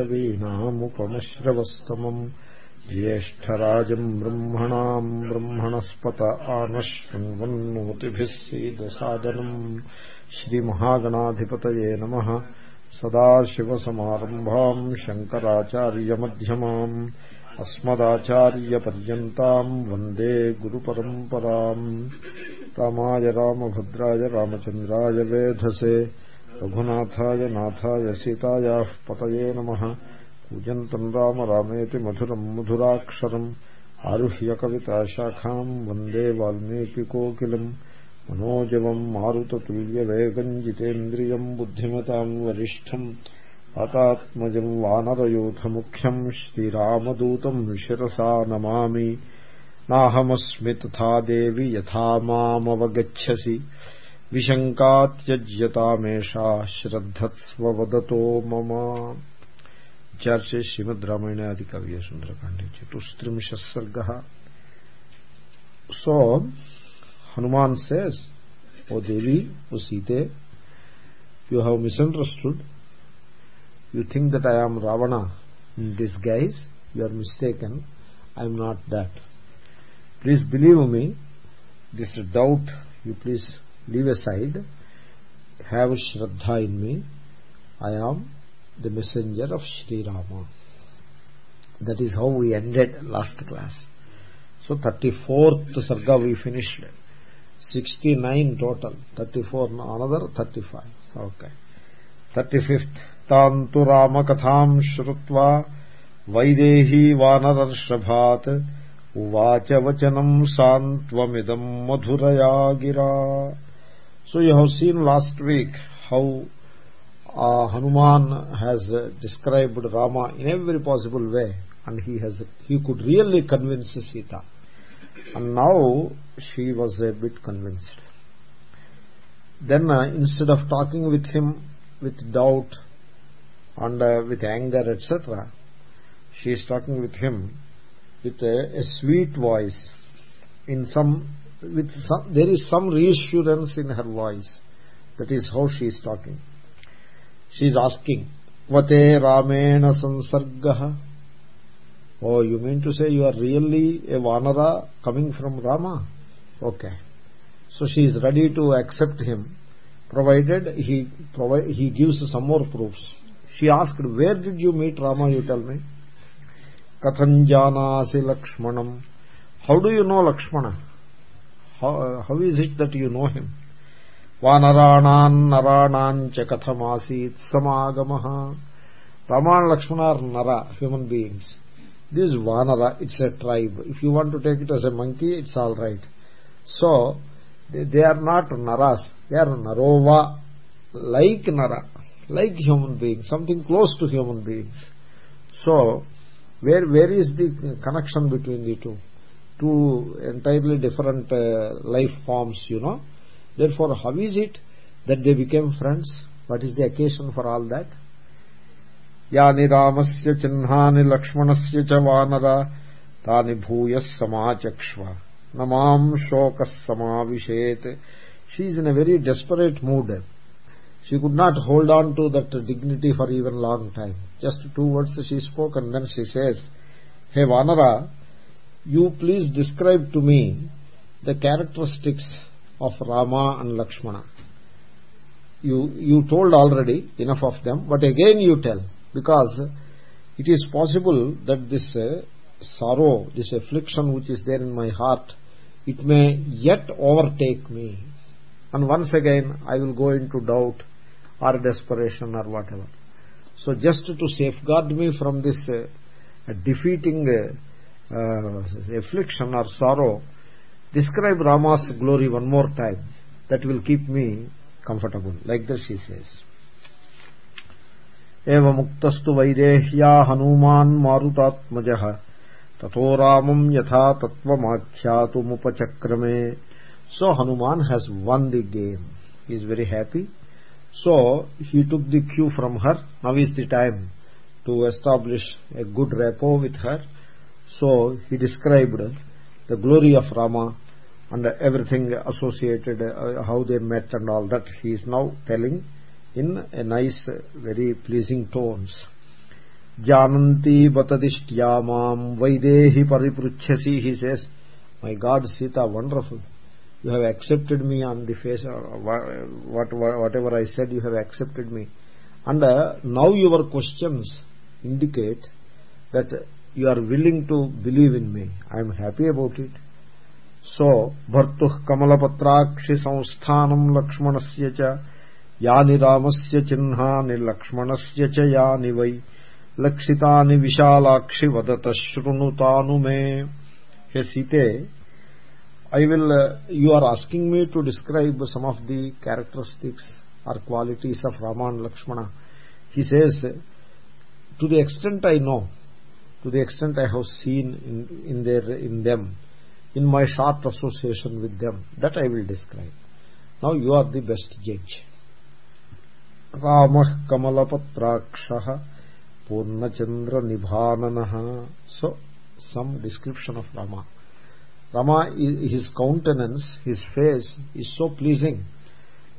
कवीनामुपमश्रवस्तमम् ज्येष्ठराजम् ब्रह्मणाम् ब्रह्मणस्पत आनशृण्वन्नोतिभिः सीदसादनम् श्रीमहागणाधिपतये नमः सदाशिवसमारम्भाम् शङ्कराचार्यमध्यमाम् अस्मदाचार्यपर्यन्ताम् वन्दे गुरुपरम्पराम् रामाय रामभद्राय रामचन्द्राय वेधसे రఘునాథాయ నాథాయ సీతాయా పతయే నమ పూజంతం రామ రామేతి మధురం మధురాక్షరం ఆరుహ్య కవితాశాఖాం వందే వాల్మీకికోకిలం మనోజవం మారుతతుల్యవేగం జితేంద్రియం బుద్ధిమతాం వరిష్టం అతాత్మజం వానరయూథముఖ్యం శ్రీరామదూతం శిరసా నమామి నాహమస్మి తథా దేవి विशंका त्यज्यता श्रद्धत्स्व वदतो मम। चर्चे श्रीमद् रामायणादिकव्य सुन्दरकाण्डे चतुस्त्रिंशः सर्ग। सो हनुमान से ओ देवी ओ सीते you have misunderstood you think that I am Ravana in this guise you are mistaken I am not that please believe me this doubt you please leave aside have shraddha in me i am the messenger of Sri Rama that is how we ended last class so 34th sarga we finished 69 total 34 another 35 okay 35th tantu rama katham shrutva vaidehi vanarshabhat uvacha vachanam santvamidam madhuraya gira so you have seen last week how uh, Hanuman has uh, described Rama in every possible way and he has he could really convince Sita. And now she was a bit convinced. Then uh, instead of talking with him with doubt and with anger etc she is talking with him with a, a sweet voice in some with some, there is some reassurance in her voice. That is how she is talking. She is asking vate ramena sansargah oh you mean to say you are really a vanara coming from rama? Okay. So she is ready to accept him provided he provide, he gives some more proofs. She asked where did you meet rama you tell me? Katham janasi lakshmanam. How do you know lakshmana how, how is it that you know him వానరాణాన్ నరాణాంచ కథమాసీత్ సమాగమ Rama and Lakshmana are Nara, human beings. This is Vanara, it's a tribe. If you want to take it as a monkey, it's all right. So, they, they are not Naras, they are Narova, like Nara, like human beings, something close to human beings. So, where where is the connection between the two entirely different uh, life forms you know. Therefore how is it that they became friends? What is the occasion for all that? యాని Ramasya చిహ్నాని Lakshmanasya చ వానర తాని భూయ సమాచక్ష్వ Namam శోక సమావిశేత్ She is in a very desperate mood. she could not hold on to that dignity for even long time. Just two words she spoke and then she says hey vanara you please describe to me the characteristics of rama and lakshmana. You you told already enough of them but again you tell because it is possible that this uh, sorrow this affliction which is there in my heart it may yet overtake me. And once again i will go into doubt or desperation or whatever. So just to safeguard me from this uh, defeating uh, uh, affliction or sorrow describe rama's glory one more time that will keep me comfortable like that she says एवमुक्तस्तु वैदेह्या Hanuman मारुतात्मजः ततो रामम् यथा तत्त्वमाख्यातुमुपचक्रमे so hanuman has won the game he is very happy so he took the cue from her now is the time to establish a good rapport with her so he described the glory of rama and everything associated uh, how they met and all that he is now telling in a nice very pleasing tones. Jananti batadishtya mam vaidehi paripruchyasi he says my god sita wonderful. You have accepted me on the face what, whatever i said you have accepted me. And uh, now your questions indicate that you are willing to believe in me. I am happy about it. So bhartuh kamalapatrakshi samsthanam lakshmanasya cha yani ramasya chihnani lakshmanasya cha yani vai lakshitani vishalakshi vadata shrunutanu me. He site i will uh, you are asking me to describe some of the characteristics or qualities of rama and lakshmana. He says to the extent i know to the extent I have seen in, in, their, in them, in my short association with them, that I will describe. Now you are the best judge. Ramah Kamalapatrakshaha Purnachandra Nibhananaha. So, some description of Rama. Rama, his countenance, his face is so pleasing,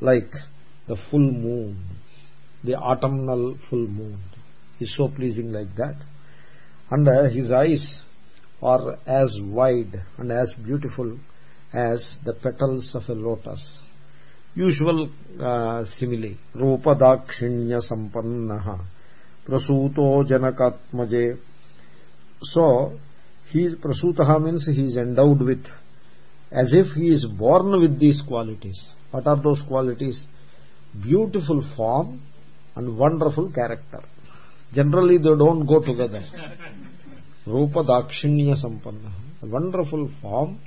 like the full moon, the autumnal full moon. is so pleasing like that and uh, his eyes are as wide and as beautiful as the petals of a lotus. Usual uh, simile. Rupa dakshinya sampannaha. Prasuto janakatmaje. So he prasutaha means he is endowed with as if he is born with these qualities. What are those qualities? Beautiful form and wonderful character generally they don't go together. Rupa dakshinya sampanna. Wonderful form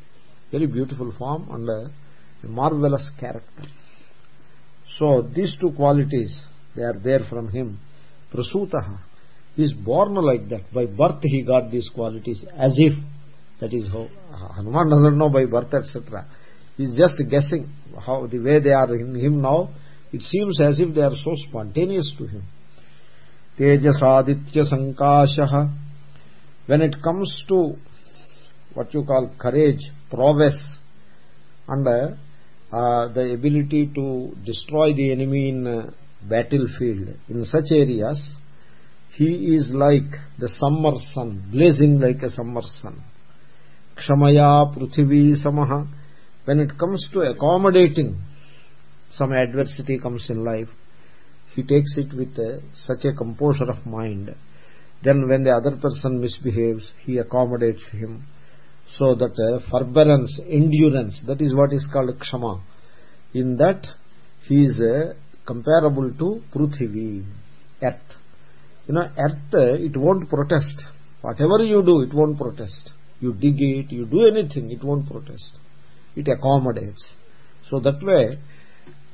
very beautiful form and a, a marvelous character. So these two qualities they are there from him. Prasutaha is born like that. By birth he got these qualities as if that is how hanuman doesn't know by birth etc he is just guessing how the way they are in him now. It seems as if they are so spontaneous to him when it comes to what you call courage prowess and uh, the ability to destroy the enemy in uh, battlefield in such areas he is like the summer sun blazing like a summer sun. Kshamaya prithvi samaha. When it comes to accommodating some adversity comes in life he takes it with such a composure of mind. Then when the other person misbehaves he accommodates him so that uh, forbearance endurance that is what is called kshama. In that he is uh, comparable to prithvi earth. You know earth uh, it won't protest. Whatever you do it won't protest. You dig it you do anything it won't protest. It accommodates. So that way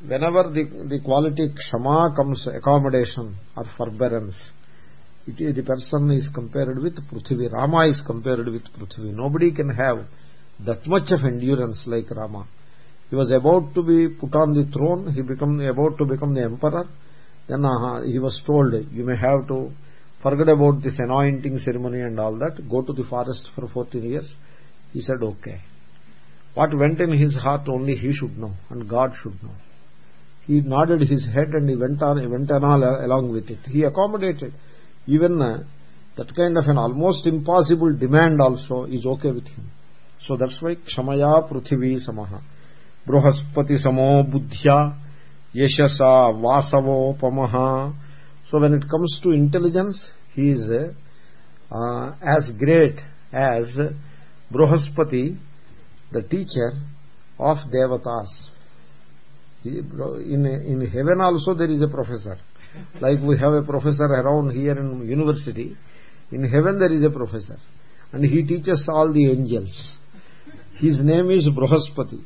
whenever the the quality kshama comes accommodation or forbearance it, the person is compared with Prithvi. Rama is compared with Prithvi. Nobody can have that much of endurance like Rama. He was about to be put on the throne. He become about to become the emperor. Then uh, he was told, you may have to forget about this anointing ceremony and all that. Go to the forest for 14 years. He said, okay. What went in his heart only he should know and God should know. He nodded his head and he went on, he went on along with it. He accommodated. Even uh, that kind of an almost impossible demand also is okay with him. So that's why kshamaya prithvi samaha. Bruhaspati samo buddhya yashasa vasavopamaha so when it comes to intelligence he is uh, uh, as great as bruhaspati the teacher of devatas in in heaven also there is a professor. Like we have a professor around here in university. In heaven there is a professor. And he teaches all the angels. His name is Brahaspati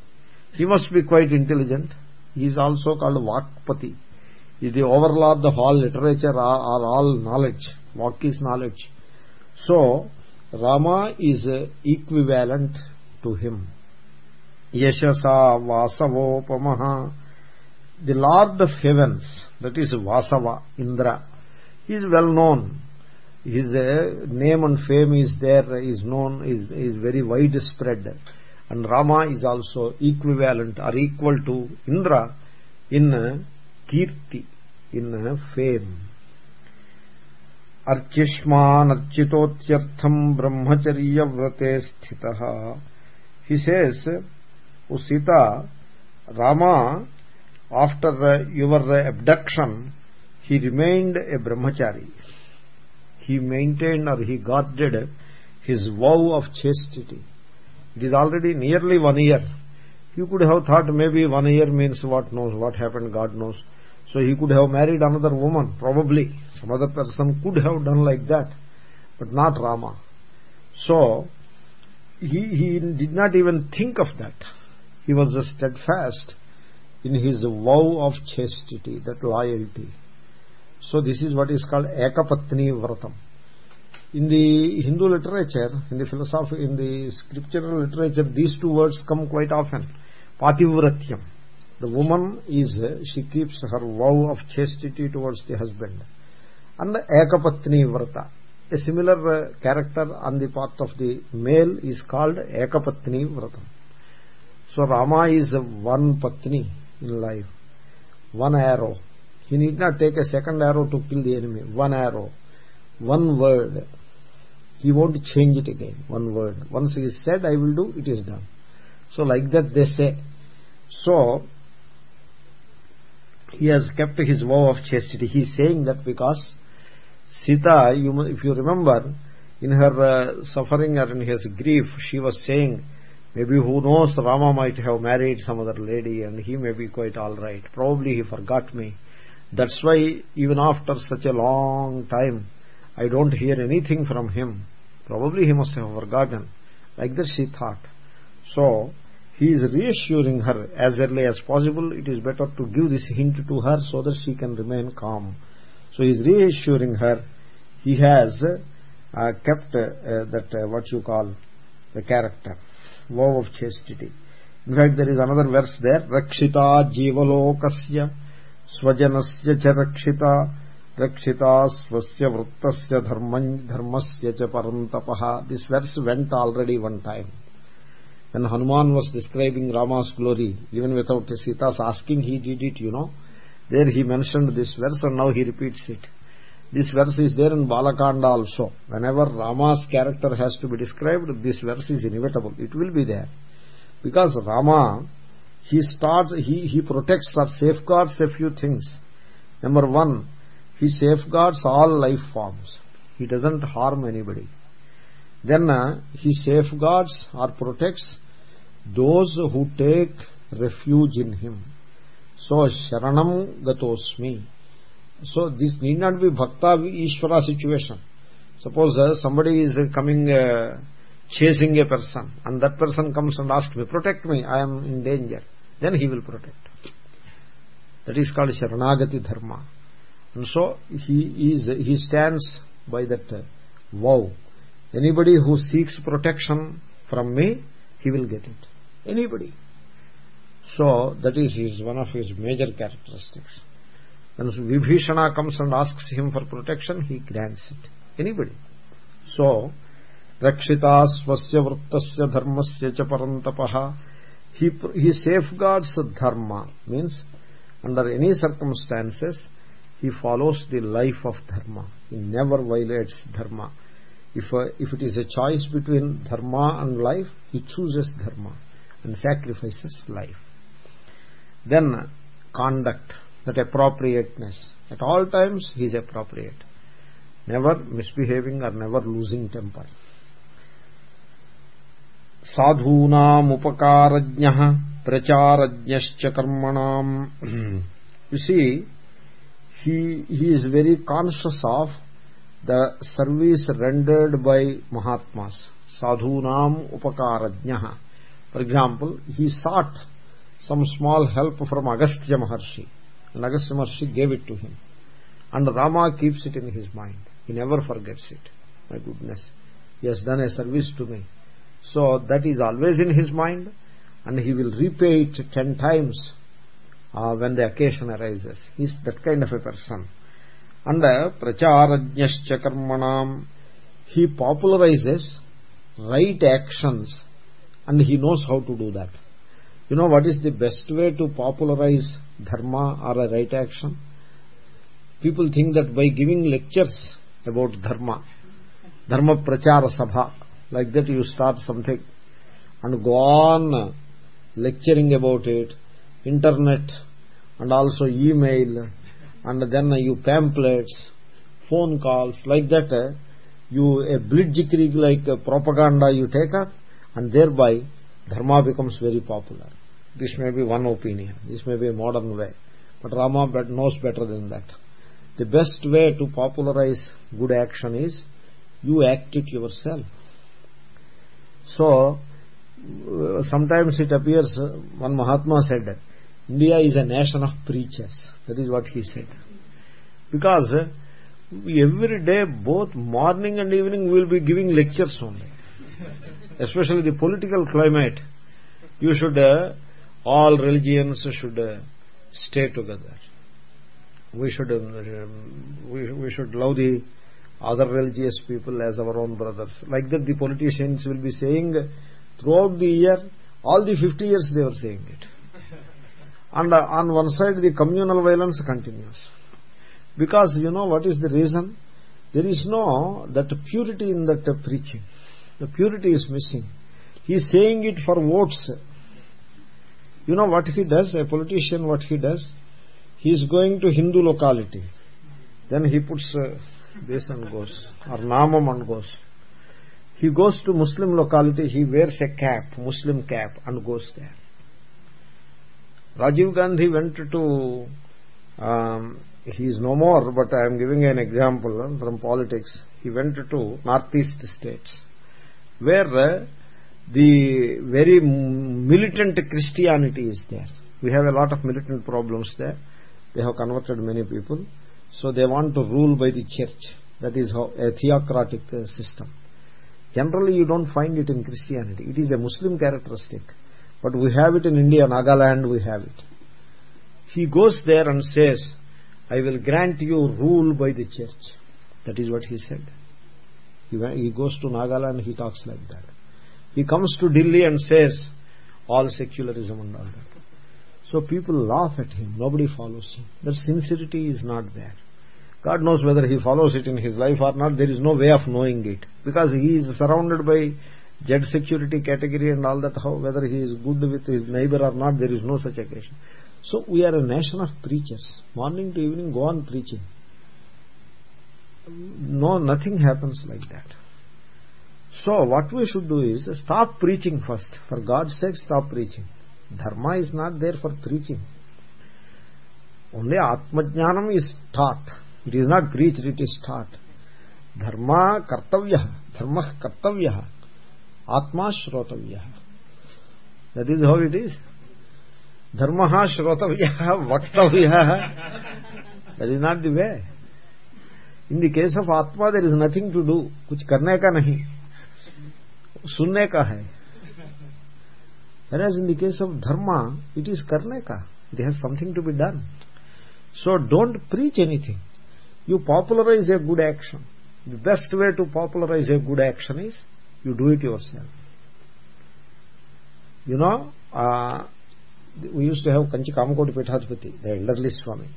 he must be quite intelligent. He is also called Vakpati. He is the overlord of all literature or, all knowledge. Vak is knowledge. So Rama is equivalent to him. Yashasa Vasavopamaha the Lord of heavens that is Vasava, Indra. He is well known. His uh, name and fame is there, is known, is, is very widespread. And Rama is also equivalent or equal to Indra in uh, kirti, in uh, fame. brahmacharya vrate sthitah he says o sita rama after your abduction he remained a brahmachari. He maintained or he guarded his vow of chastity. It is already nearly one year. You could have thought maybe one year means what knows what happened god knows. So he could have married another woman probably. Some other person could have done like that but not rama. So he he did not even think of that. He was steadfast in his vow of chastity that loyalty. So this is what is called ekapatni vratam. In the hindu literature in the philosophy in the scriptural literature these two words come quite often. Pativratyam. The woman is she keeps her vow of chastity towards the husband. And ekapatni vrata. A similar uh, character on the part of the male is called ekapatni vratam. So rama is one patni in life. One arrow. He need not take a second arrow to kill the enemy. One arrow. One word. He won't change it again. One word. Once he said i will do it is done. So like that they say. So he has kept his vow of chastity. He is saying that because sita you if you remember in her uh, suffering or in his grief she was saying maybe who knows rama might have married some other lady and he may be quite all right. Probably he forgot me. That's why even after such a long time i don't hear anything from him. Probably he must have forgotten. Like that she thought. So he is reassuring her as early as possible. It is better to give this hint to her so that she can remain calm. So he is reassuring her. He has uh, kept uh, that uh, what you call the character vow of chastity. In fact there is another verse there. Rakshita jivalokasya swajanasya cha rakshita rakshita swasya vruttasya dharmasya cha parantapah. This verse went already one time. When hanuman was describing rama's glory even without sita's asking he did it you know. There he mentioned this verse and now he repeats it this verse is there in balakanda also. Whenever rama's character has to be described this verse is inevitable. It will be there. Because rama he starts he he protects or safeguards a few things. Number 1 he safeguards all life forms. He doesn't harm anybody. Then uh, he safeguards or protects those who take refuge in him. So sharanam gatosmi so this need not be bhakta ishvara situation. Suppose uh, somebody is coming uh, chasing a person and that person comes and asks me protect me i am in danger. Then he will protect. That is called sharanagati dharma. And so he is he stands by that uh, vow. Anybody who seeks protection from me he will get it. Anybody. So that is his one of his major characteristics when vibhishana comes and asks him for protection he grants it. Anybody? So rakshita swasya vrittasya dharmasya cha parantapah he he safeguards dharma. Means under any circumstances he follows the life of dharma. He never violates dharma. If if it is a choice between dharma and life he chooses dharma and sacrifices life. Then conduct that appropriateness. At all times he is appropriate. Never misbehaving or never losing temper. Sadhunam upakarajnah pracharajnyasch karmanam. You see he he is very conscious of the service rendered by mahatmas. Sadhunam upakarajnah. For example he sought some small help from agastya maharshi maharshi gave it to him. And rama keeps it in his mind. He never forgets it. My goodness. He has done a service to me. So that is always in his mind. And he will repay it 10 times uh, when the occasion arises. He is that kind of a person. And uh, pracharajnyascha karmanam. He popularizes right actions. And he knows how to do that. You know what is the best way to popularize dharma or a right action. People think that by giving lectures about dharma dharma prachara sabha like that you start something and go on lecturing about it internet and also email and then you pamphlets phone calls like that eh, you a blitzkrieg like propaganda you take up and thereby dharma becomes very popular this may be one opinion this may be a modern way but rama knows better than that. The best way to popularize good action is you act it yourself. So uh, sometimes it appears uh, one mahatma said india is a nation of preachers. That is what he said. Because uh, every day both morning and evening we will be giving lectures only. Especially the political climate you should uh, all religions should uh, stay together. We should uh, we, we should love the other religious people as our own brothers. Like that the politicians will be saying throughout the year all the 50 years they were saying it. And uh, on one side the communal violence continues. Because you know what is the reason? There is no that purity in that preaching. The purity is missing. He is saying it for votes you know what he does? A politician what he does? He is going to hindu locality. Then he puts uh, this and goes or namam and goes. He goes to muslim locality he wears a cap muslim cap and goes there. Rajiv gandhi went to um, he is no more but i am giving an example uh, from politics. He went to northeast states where uh, the very militant Christianity is there. We have a lot of militant problems there. They have converted many people. So they want to rule by the church. That is how a theocratic uh, system. Generally you don't find it in Christianity. It is a Muslim characteristic. But we have it in India, Nagaland we have it. He goes there and says, I will grant you rule by the church. That is what he said. He, he goes to Nagaland, he talks like that. He comes to Delhi and says, all secularism and all that. So people laugh at him. Nobody follows him. That sincerity is not there. God knows whether he follows it in his life or not. There is no way of knowing it. Because he is surrounded by Z security category and all that. How, whether he is good with his neighbor or not, there is no such occasion. So we are a nation of preachers. Morning to evening, go on preaching no nothing happens like that so what we should do is stop preaching first for god's sake stop preaching dharma is not there for preaching only atmajnanam is taught it is not preached it is taught dharma kartavya dharma kartavya atma shrotavya that is how it is dharma shrotavya vaktavya that is not the way in the case of atma there is nothing to do कुछ करने का नहीं सुनने का है। As in the case of dharma it is करने का they has something to be done so don't preach anything you popularise a good action the best way to popularise a good action is you do it yourself you know we use to have Kanchi Kamakoti पीठाधिपति the elderly Swami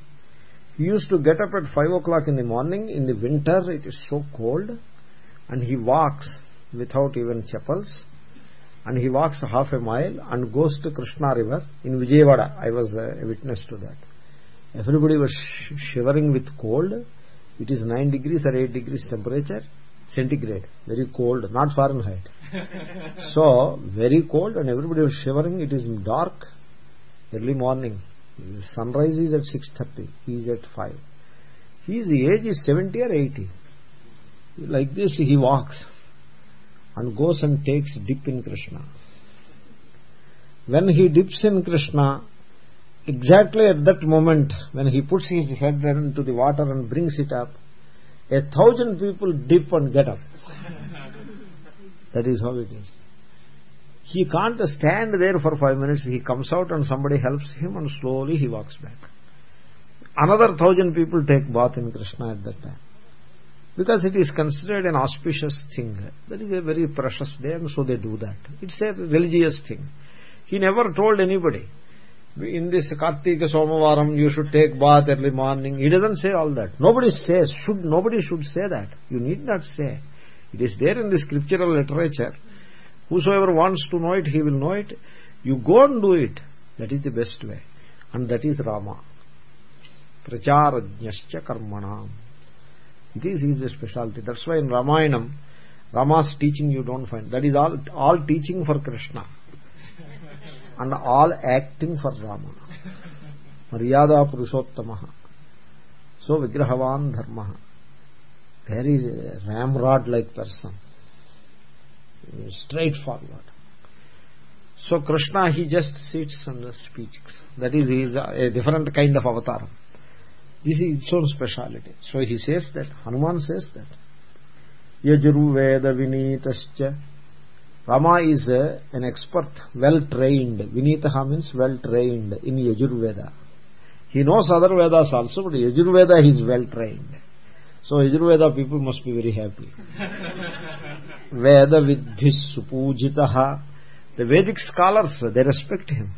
he used to get up at 5 o'clock in the morning. In the winter, it is so cold, and he walks without even chappals. And he walks half a mile and goes to krishna river in vijayawada. I was a witness to that. Everybody was shivering with cold. It is 9 degrees or 8 degrees temperature centigrade. Very cold not fahrenheit so very cold and everybody was shivering. It is dark early morning. Sunrise is at 6.30 he is at 5 his age is 70 or 80 like this he walks and goes and takes dip in krishna. When he dips in krishna exactly at that moment when he puts his head into the water and brings it up a thousand people dip and get up. That is how it is. He can't stand there for five minutes. He comes out and somebody helps him and slowly he walks back. Another thousand people take bath in krishna at that time because it is considered an auspicious thing that is a very precious day and so they do that it's a religious thing he never told anybody in this Kartika Somavaram you should take bath early morning. He doesn't say all that. Nobody says, should, nobody should say that. You need not say. It is there in the scriptural literature. Whosoever wants to know it, he will know it. You go and do it. That is the best way. And that is Rama. Pracharajnyascha karmanam. It is his specialty. That's why in Ramayanam, Rama's teaching you don't find. That is all, all teaching for Krishna and all acting for Rama. Maryada Purushottama. So Vigrahavan Dharma. Very ramrod like person. Straightforward. So Krishna he just sits and speaks. That is he is a different kind of avatar. This is its own speciality. So he says that, Hanuman says that. Yajurveda Vinitascha Rama is uh, an expert, well trained. Vinitaha means well trained in Yajurveda. He knows other Vedas also, but Yajurveda he is well trained. So Yajurveda people must be very happy. Veda vidbhis supujitaha. The Vedic scholars, they respect him.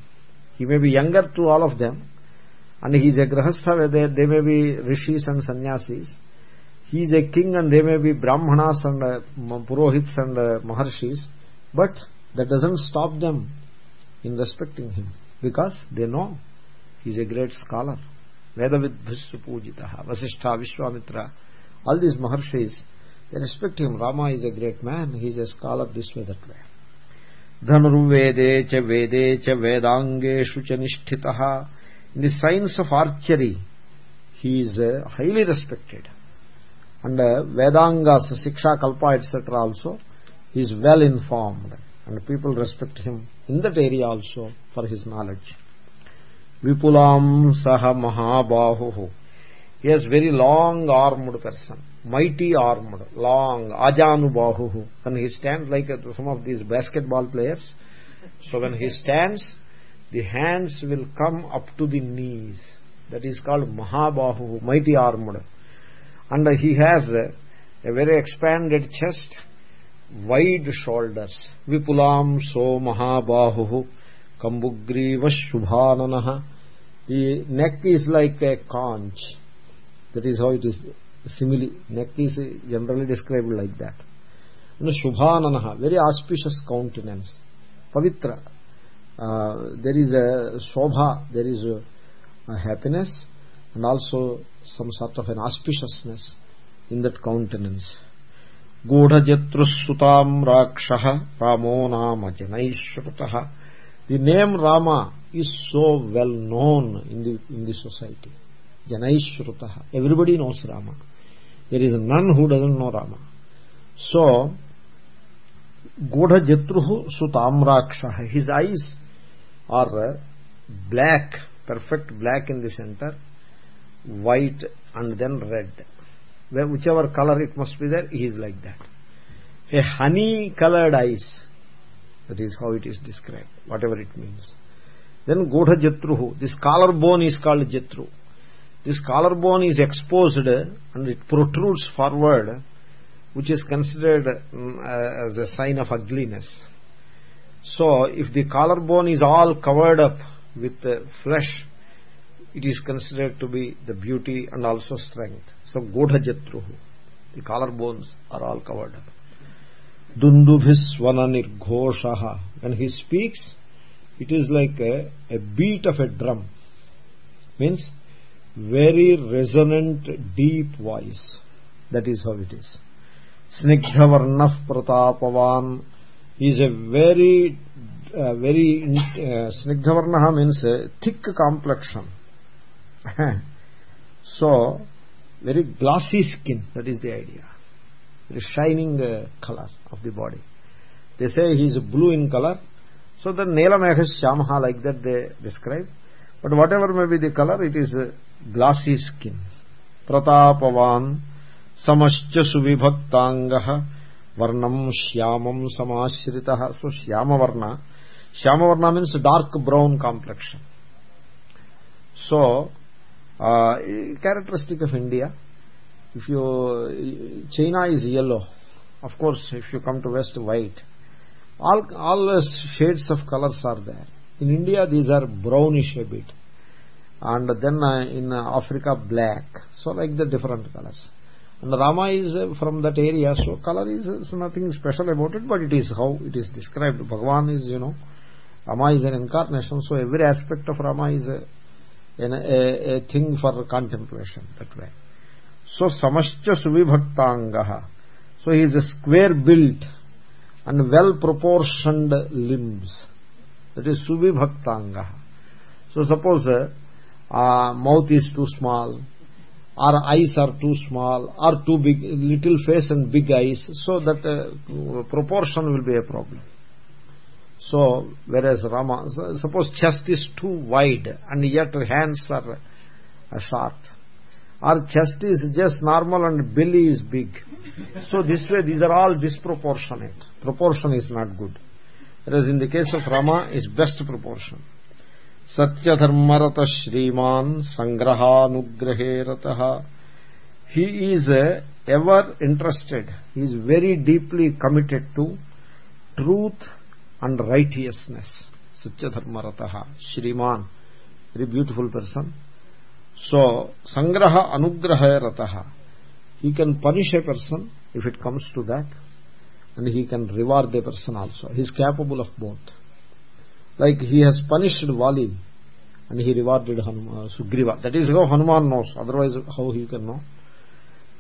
He may be younger to all of them. And he is a grahastha, they, they may be rishis and sannyasis. He is a king and they may be brahmanas and uh, purohits and uh, maharshis but that doesn't stop them in respecting him because they know he is a great scholar vedavidbhissu pujitaha vasishtha vishwamitra all these maharshis they respect him rama is a great man he is a scholar this way that way dhanurvede cha vede cha vedangeshu cha nishtitaha in the science of archery he is uh, highly respected. And uh, vedangas siksha kalpa etc also he is well informed. And people respect him in that area also for his knowledge. Vipulam saha mahabahu he has very long armed person mighty armed long ajanubahu and he stands like some of these basketball players so when he stands the hands will come up to the knees. That is called mahabahu mighty armed and he has a very expanded chest wide shoulders. Vipulam so mahabahu kambugriva shubhananah the neck is like a conch. That is how it is simile neck is generally described like that. And shubhananah very auspicious countenance. Pavitra uh, there is a shobha, there is a, a happiness and also some sort of an auspiciousness in that countenance. Gudhajatrussutam rakshaha ramo nama janaishvatah The name Rama is so well known in the, in the society. Janaishvatah. Everybody knows Rama. There is none who doesn't know Rama. So, Godha sutam rakshah His eyes or black perfect black in the center white and then red. Whichever color it must be there he is like that. A honey colored eyes that is how it is described whatever it means. Then godha jatruhu this collarbone is called jatru. This collarbone is exposed and it protrudes forward which is considered mm, uh, as a sign of ugliness so if the collarbone is all covered up with uh, flesh it is considered to be the beauty and also strength. So godhajatruhu. The collarbones are all covered up. Dundubhisvana nirghoshaha when he speaks it is like a, a beat of a drum. Means very resonant deep voice. That is how it is. Snigdhavarnah pratapavan is a very uh, very uh, snigdhavarnah means a thick complexion so very glossy skin that is the idea very shining uh, color of the body they say he is blue in color so the nelamekha shamaha like that they describe but whatever may be the color it is uh, glossy skin pratapavan samascha suvibhaktangah so uh, characteristic of India. If you China is yellow, of course, if you come to West, white. All all shades of colors are there. in india these are brownish a bit and then uh, in africa black so like the different colors and rama is uh, from that area so color is, is nothing special about it but it is how it is described bhagwan is you know rama is an incarnation so every aspect of rama is a, a, a thing for contemplation that way so samascha suvibhaktangaha so he is a square built and well proportioned limbs that is suvibhaktangaha so suppose uh, mouth is too small or eyes are too small or too big little face and big eyes so that uh, proportion will be a problem. So whereas rama suppose chest is too wide and yet hands are uh, short. Or chest is just normal and belly is big. So this way these are all disproportionate. Proportion is not good. Whereas in the case of rama is best proportion सत्यधर्मरत श्रीमान संग्रहानुग्रहे रतः he is ever interested he is very deeply committed to truth and righteousness सत्यधर्मरत, श्रीमान very beautiful person so संग्रह अनुग्रह रत he can punish a person if it comes to that and he can reward the person also he is capable of both like he has punished Vali and he rewarded Hanuma, Sugriva. That is how Hanuman knows. Otherwise, how he can know?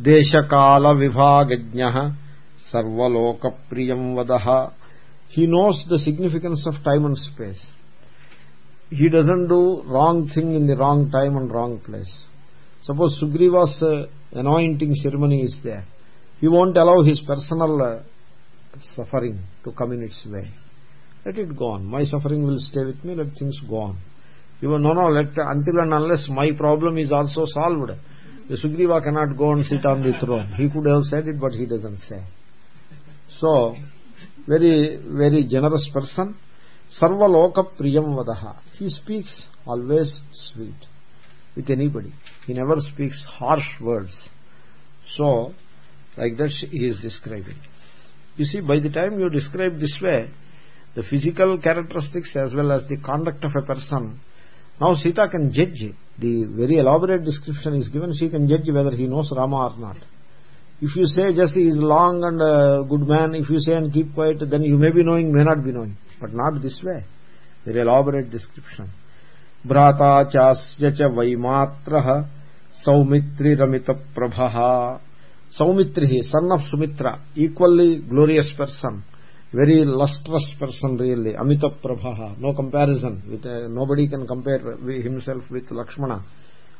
Deshakala vibhagajnah sarvaloka priyam vadaha. He knows the significance of time and space. He doesn't do wrong thing in the wrong time and wrong place. Suppose Sugriva's uh, anointing ceremony is there. He won't allow his personal uh, suffering to come in its way let it go on. My suffering will stay with me. Let things go on. You will no no let until and unless my problem is also solved the sugriva cannot go and sit on the throne. He could have said it but he doesn't say. So very very generous person. Sarva loka priyam vadaha. He speaks always sweet with anybody. He never speaks harsh words. So like that he is describing. You see by the time you describe this way the physical characteristics as well as the conduct of a person now sita can judge the very elaborate description is given she can judge whether he knows rama or not if you say just he is long and a good man if you say and keep quiet then you may be knowing may not be knowing but not this way very elaborate description भ्राता चास्य च वैमात्रः सौमित्रिरमितप्रभः सौमित्रिः son of sumitra equally glorious person very lustrous person really. Amita no comparison with uh, nobody can compare himself with lakshmana.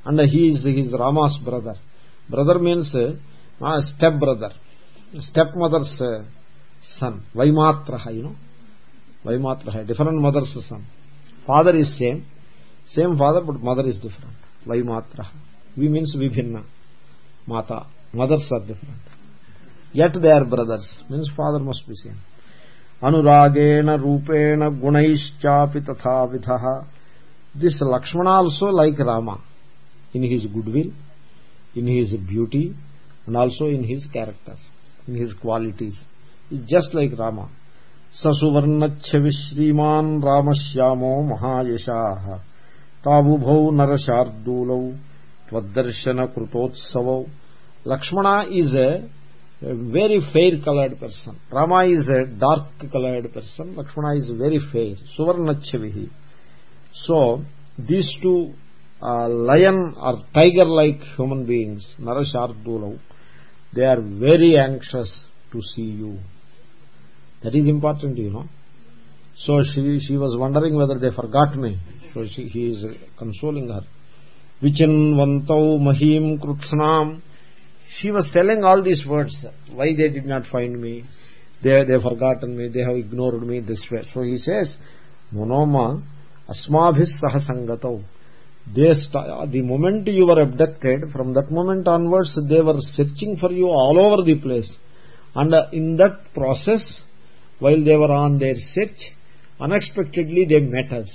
And he is his rama's brother. Brother means uh, step brother. Stepmother's uh, son. Vaimatraha you know. Vaimatraha different mother's son. Father is same. Same father but mother is different. Vaimatraha. We means vibhinna. Mata. Mothers are different. Yet they are brothers. Means father must be same anuragena rupena gunaishchapi tatha vidha this lakshmana also like rama in his goodwill in his beauty and also in his character in his qualities. Is just like rama. Sasuvarnachhavi shriman ramashyamo mahayashah tabubhau narashardulau tvadarshana krutotsavau lakshmana is a very fair colored person. Rama is a dark colored person. Lakshmana is very fair. Suvarnachavihi so these two uh, lion or tiger like human beings narashardulau they are very anxious to see you. That is important you know. So she she was wondering whether they forgot me. So she, he is consoling her. Vichanvantau mahim krutsnam she was telling all these words why they did not find me? They they forgotten me. They have ignored me this way. So he says monoma asmabhis sahasangatau. They the moment you were abducted from that moment onwards they were searching for you all over the place. And uh, in that process while they were on their search unexpectedly they met us.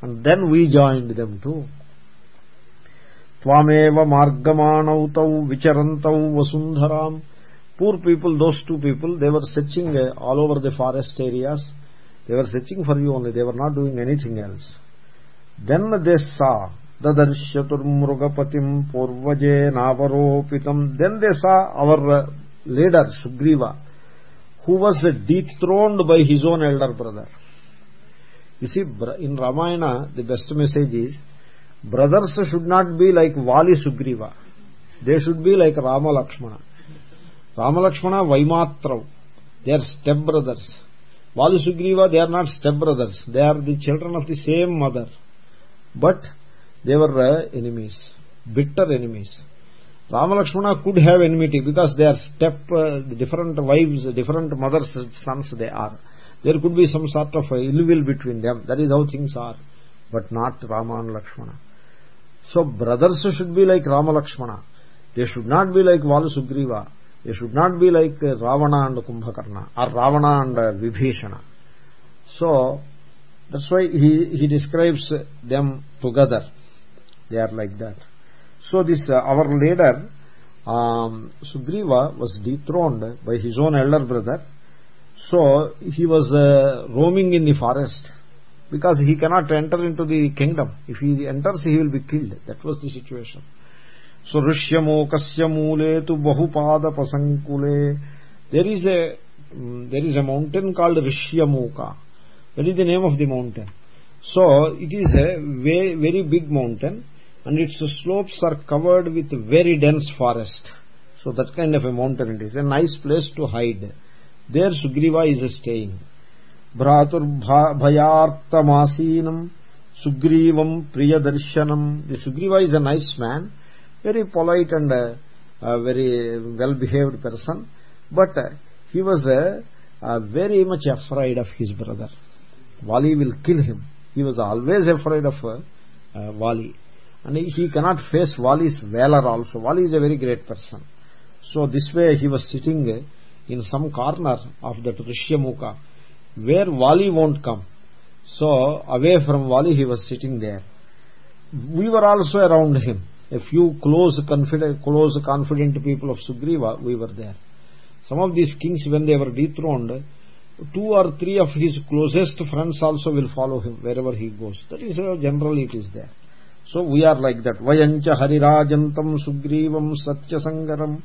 And then we joined them too त्वामेव मार्गमाणौ तौ विचरंतौ वसुंधराम poor people those two people they were searching all over the forest areas they were searching for you only they they were not doing anything else देश दे सा ददर्श चतुर्मृगपतिम पूर्वजे नावरोपितम they our leader Sugriva who was dethroned by his own elder brother in Ramayana the best message is brothers should not be like vali sugriva. They should be like rama lakshmana. Rama lakshmana vaimatrav. They are step brothers. Vali sugriva they are not step brothers. They are the children of the same mother. But they were uh, enemies. Bitter enemies. Rama lakshmana could have enmity because they are step uh, different wives different mothers sons they are. There could be some sort of ill will between them. That is how things are. But not rama and lakshmana so brothers should be like rama lakshmana they should not be like Vali Sugriva. They should not be like Ravana and Kumbhakarna or Ravana and Vibhishana. So that's why he, he describes them together. They are like that. So this uh, our leader um, Sugriva was dethroned by his own elder brother. So he was uh, roaming in the forest because he cannot enter into the kingdom. If he enters, he will be killed. That was the situation. So Rishyamokasya Mule tu Bahupad Pasankule. There is a um, there is a mountain called Rishyamoka. That is the name of the mountain. So it is a very, very big mountain and its slopes are covered with very dense forest. So that kind of a mountain it is. A nice place to hide. There Sugriva is staying. Bhratur bhayartamasinam Sugrivam Priyadarshanam. The Sugriva is a nice man very polite and uh, uh, very well behaved person but uh, he was very much afraid of his brother. Vali will kill him. He was always afraid of Vali and he cannot face Vali's valor also. Vali is a very great person. So this way he was sitting in some corner of that Rishyamukha where Wali won't come so away from Wali he was sitting there we were also around him a few close confident, close confident people of Sugriva, we were there. Some of these kings, when they were dethroned, two or three of his closest friends also will follow him wherever he goes. That is how generally it is there. So we are like that. Vayancha harirajantam sugrivam satyasangaram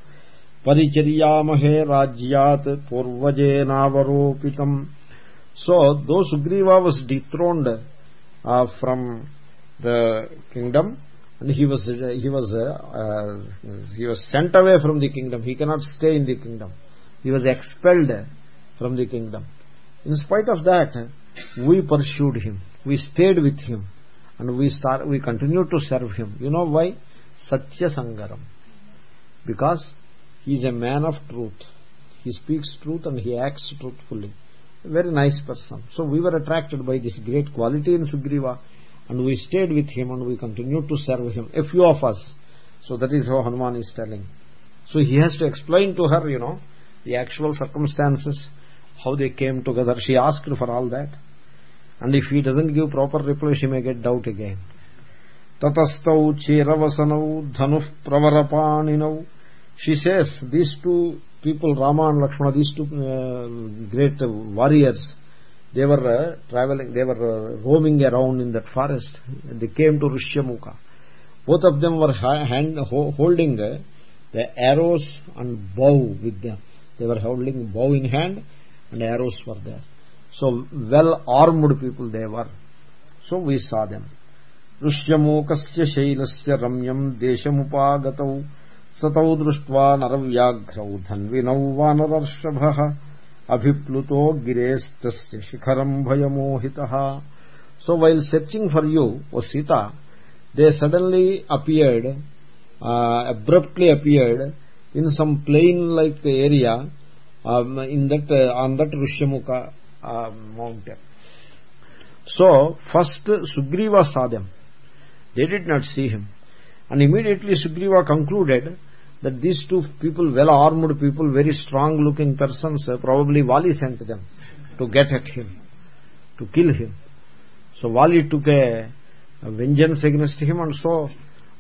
paricharyamahe rajyat purvajenavaropitam. So though Sugriva was dethroned uh, from the kingdom, and he was he was uh, uh, he was sent away from the kingdom. He cannot stay in the kingdom. He was expelled from the kingdom. In spite of that we pursued him. We stayed with him. And we start we continued to serve him. You know why? Satya sangaram. Because he is a man of truth. He speaks truth and he acts truthfully very nice person. So we were attracted by this great quality in sugriva and we stayed with him and we continued to serve him a few of us. So that is how hanuman is telling. So he has to explain to her you know the actual circumstances how they came together. She asked for all that. And if he doesn't give proper reply she may get doubt again. Tatastau chiravasanau dhanuh pravarapaninau she says these two people rama and lakshmana these two uh, great warriors they were uh, traveling they were uh, roaming around in that forest they came to rishyamukha both of them were hand, holding uh, the arrows and bow with them they were holding bow in hand and arrows were there so well armed people they were so we saw them ऋष्यमूकस्य शैलस्य रम्यम् देशमुपागतौ सतौ दृष्ट्वा नरव्याघ्रौ धन्विनौ वानरर्षभः abhipluto girestasya shikharam bhayamohitah so while searching for you o sita they suddenly appeared uh, abruptly appeared in some plain like area um, in that uh, on that rishyamukha uh, mountain so first sugriva saw them they did not see him and immediately sugriva concluded that these two people well armed people very strong looking persons uh, probably Vali sent them to get at him to kill him. So Vali took a, a vengeance against him and so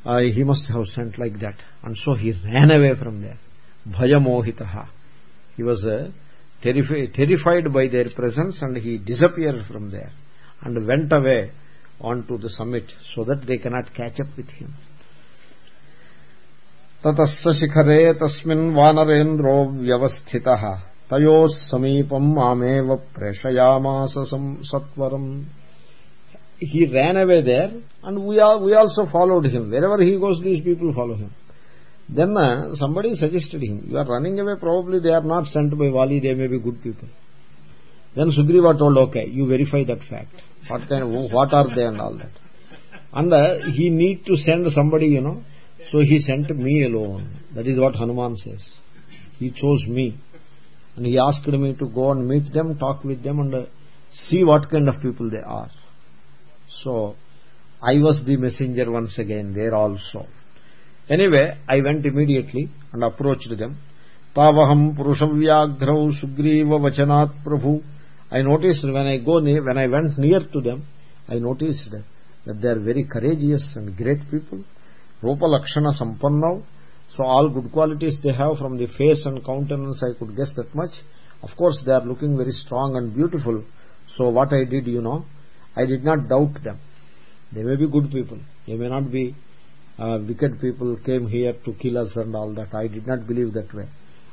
uh, he must have sent like that. And so he ran away from there. Bhayamohitaha he was uh, terrified by their presence and he disappeared from there and went away onto the summit so that they cannot catch up with him ततस्य शिखरे तस्मिन् वानरेन्द्रो व्यवस्थितः तयोः समीपम् मामेव प्रेषयामास सत्वरम् he ran away there and we, are, we also followed him wherever he goes these people follow him then uh, somebody suggested him you are running away probably they are not sent by Vali they may be good people then Sugriva told okay you verify that fact what kind of, what are they and all that and uh, he need to send somebody you know so he sent me alone. That is what Hanuman says. He chose me. And he asked me to go and meet them talk with them and uh, see what kind of people they are. So I was the messenger once again there also. Anyway I went immediately and approached them. Tavaham purushavyagrau sugriva vachanat prabhu. I noticed when I go near, when I went near to them I noticed that they are very courageous and great people rupa lakshana sampannav so all good qualities they have from the face and countenance I could guess that much. Of course they are looking very strong and beautiful. So what I did you know I did not doubt them. They may be good people. They may not be uh, wicked people came here to kill us and all that. I did not believe that way.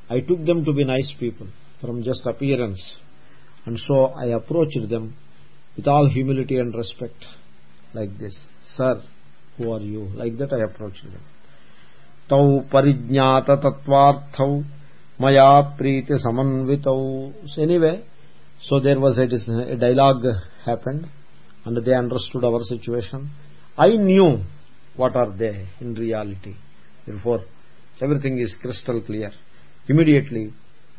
I took them to be nice people from just appearance. And so I approached them with all humility and respect like this. Sir who are you? Like that I approached them. Parijnata tatvarthau maya priti samanvitau. So anyway so there was a, a dialogue happened and they understood our situation. I knew what are they in reality. Therefore everything is crystal clear. Immediately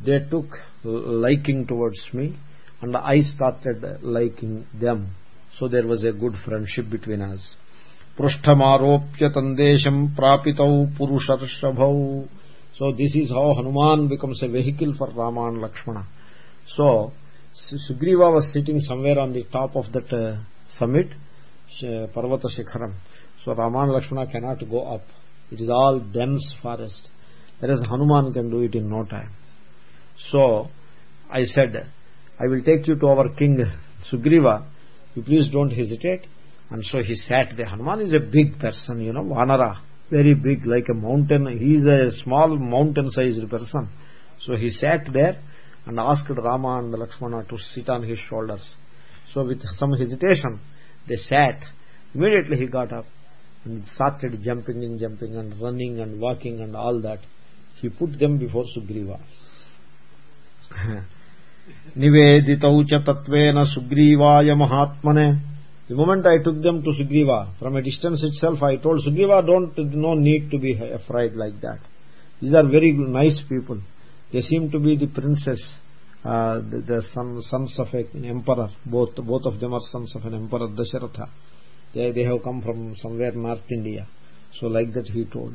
they took liking towards me and I started liking them. So there was a good friendship between us पृष्ठमाप्य तंदेशम प्रापित पुरुषर्षभ। So this is how Hanuman becomes a vehicle for Ramayana Lakshmana so Sugriva was sitting somewhere on the top of that summit पर्वत शिखरम so Ramayana Lakshmana cannot go up it is all dense forest there is Hanuman can do it in no time so he said he will take you to our king Sugriva you please don't hesitate And so he sat there. Hanuman is a big person, you know, Vanara. Very big, like a mountain. He is a small mountain-sized person. So he sat there and asked Rama and Lakshmana to sit on his shoulders. So with some hesitation, they sat. Immediately he got up and started jumping and jumping and running and walking and all that he put them before sugriva niveditau cha tatvena sugrivaya mahatmane the moment i took them to sugriva from a distance itself i told sugriva don't no need to be afraid like that these are very nice people they seem to be the princess uh, the, the son, sons of an emperor both both of them are sons of an emperor dasharatha they, they have come from somewhere north India. So like that he told.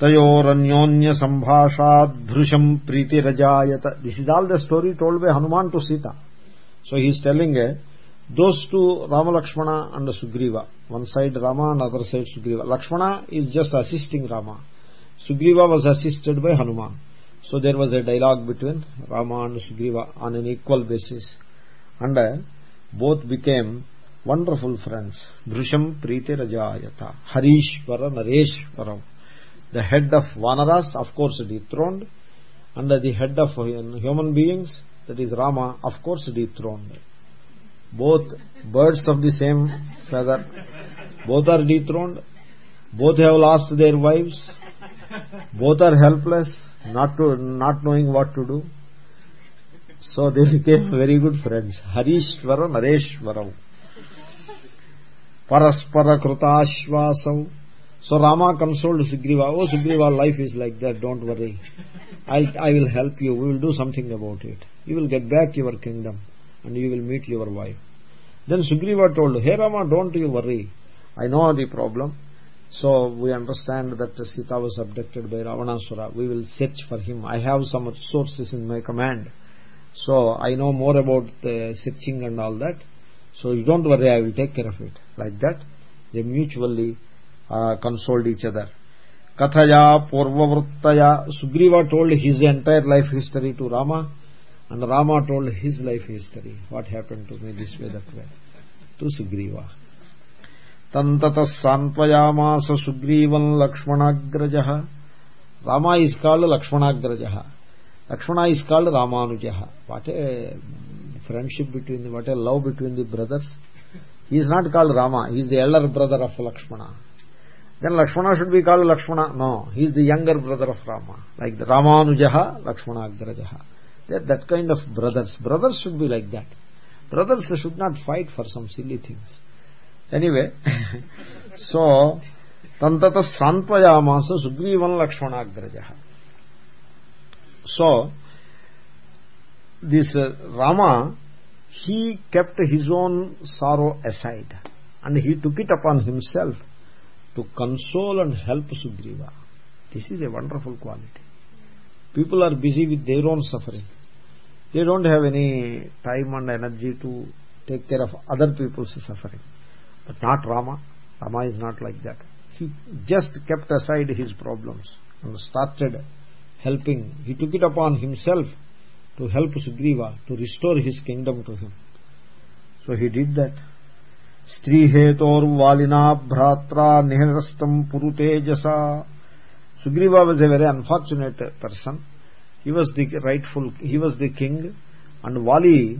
Tayoranyonya sambhashad bhrusham priti rajayata. This is all the story told by Hanuman to Sita. So he is telling uh, those two Rama Lakshmana and Sugriva. One side Rama and other side Sugriva. Lakshmana is just assisting Rama. Sugriva was assisted by Hanuman. So there was a dialogue between Rama and Sugriva on an equal basis. And uh, both became wonderful friends bhrisham preeti rajayata harishvara nareshwaram the head of vanaras of course dethroned and the head of human beings that is rama of course dethroned both birds of the same feather. Both are dethroned. Both have lost their wives. Both are helpless not to not knowing what to do. So they became very good friends. Harishvara nareshwaram paraspara krutashvasam. So rama consoled sugriva. Oh sugriva life is like that. Don't worry. I i will help you. We will do something about it. You will get back your kingdom and you will meet your wife. Then sugriva told hey rama don't you worry. I know the problem. So we understand that sita was abducted by ravanasura. We will search for him. I have some resources in my command. So i know more about the searching and all that. So you don't worry i will take care of it. Like that they mutually uh, consoled each other. Kathaya purvavruttaya sugriva told his entire life history to rama and rama told his life history what happened to me this way that way to sugriva tantata santvayamasa sugrivan lakshmanagrajah rama is called lakshmanagrajah lakshmana is called ramanujah what a friendship between what a love between the brothers he is not called rama he is the elder brother of lakshmana then lakshmana should be called lakshmana no he is the younger brother of rama like the ramanujaha lakshmanagrajaha they that kind of brothers brothers should be like that brothers should not fight for some silly things anyway so tantata santvayamasa sugrivan lakshmanagrajaha so this uh, rama he kept his own sorrow aside and he took it upon himself to console and help Sugriva. This is a wonderful quality. People are busy with their own suffering they don't have any time and energy to take care of other people's suffering. But not rama. Rama is not like that. He just kept aside his problems and started helping. He took it upon himself to help sugriva to restore his kingdom to him. So he did that. స్త్రీహేతోర్వాలినా భ్రాత్రా నిహరస్తం పురుతేజస Sugriva was a very unfortunate person he was the rightful, he was the king and Vali,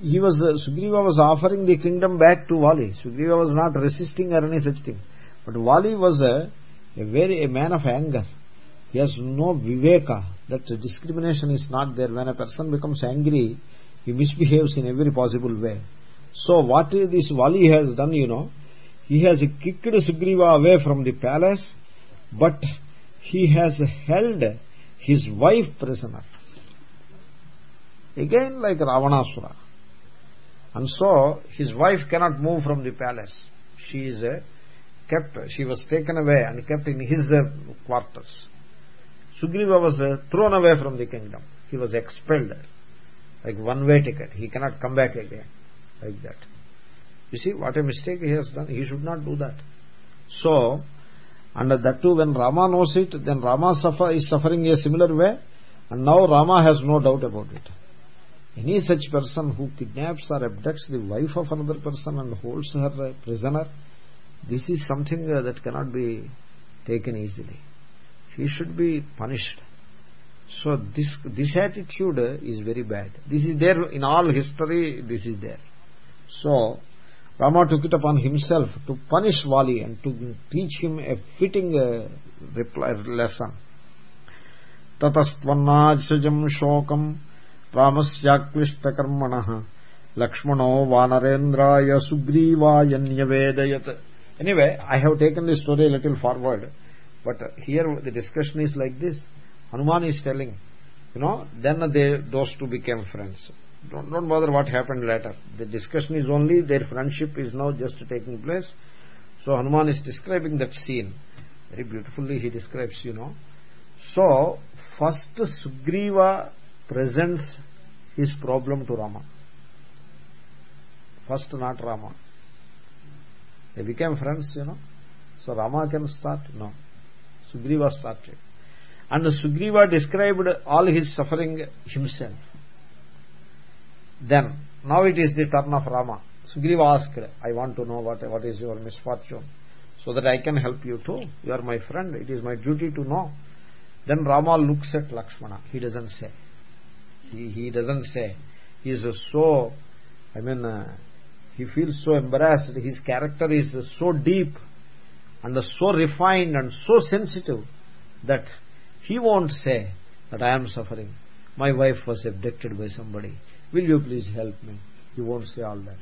he was, Sugriva was offering the kingdom back to Vali. Sugriva was not resisting or any such thing. But Vali was a, a very, a man of anger. He has no viveka, that discrimination is not there. When a person becomes angry, he misbehaves in every possible way. So what this Vali has done, you know, he has kicked Sugriva away from the palace, but he has held his wife prisoner. Again like Ravanasura. And so his wife cannot move from the palace. She is uh, kept, she was taken away and kept in his uh, quarters. Sugriva was uh, thrown away from the kingdom. He was expelled like one way ticket. He cannot come back again like that you see what a mistake he has done he should not do that so and that too when rama knows it then rama suffer is suffering a similar way. And now rama has no doubt about it. Any such person who kidnaps or abducts the wife of another person and holds her prisoner this is something uh, that cannot be taken easily. He should be punished. So this this attitude is very bad. This is there in all history this is there. So Rama took it upon himself to punish Vali and to teach him a fitting uh, reply, lesson. Tatastvanajajam shokam ramasyaklishtakarmanah lakshmano vanarendraya sugrivaya nyavedayat. Anyway, I have taken this story a little forward. But here the discussion is like this. Hanuman is telling, you know, then they, those two became friends don't, don't bother what happened later. The discussion is only their friendship is now just taking place. So hanuman is describing that scene. Very beautifully he describes you know. So first sugriva presents his problem to rama. First not rama. They became friends you know. So rama can start? No. Sugriva started. And sugriva described all his suffering himself then now it is the turn of rama. Sugriva asked i want to know what what is your misfortune so that i can help you too. You are my friend. It is my duty to know. Then rama looks at lakshmana. He doesn't say. He he doesn't say. He is so i mean uh, he feels so embarrassed. His character is so deep and so refined and so sensitive that he won't say that i am suffering. My wife was abducted by somebody will you please help me? He won't say all that.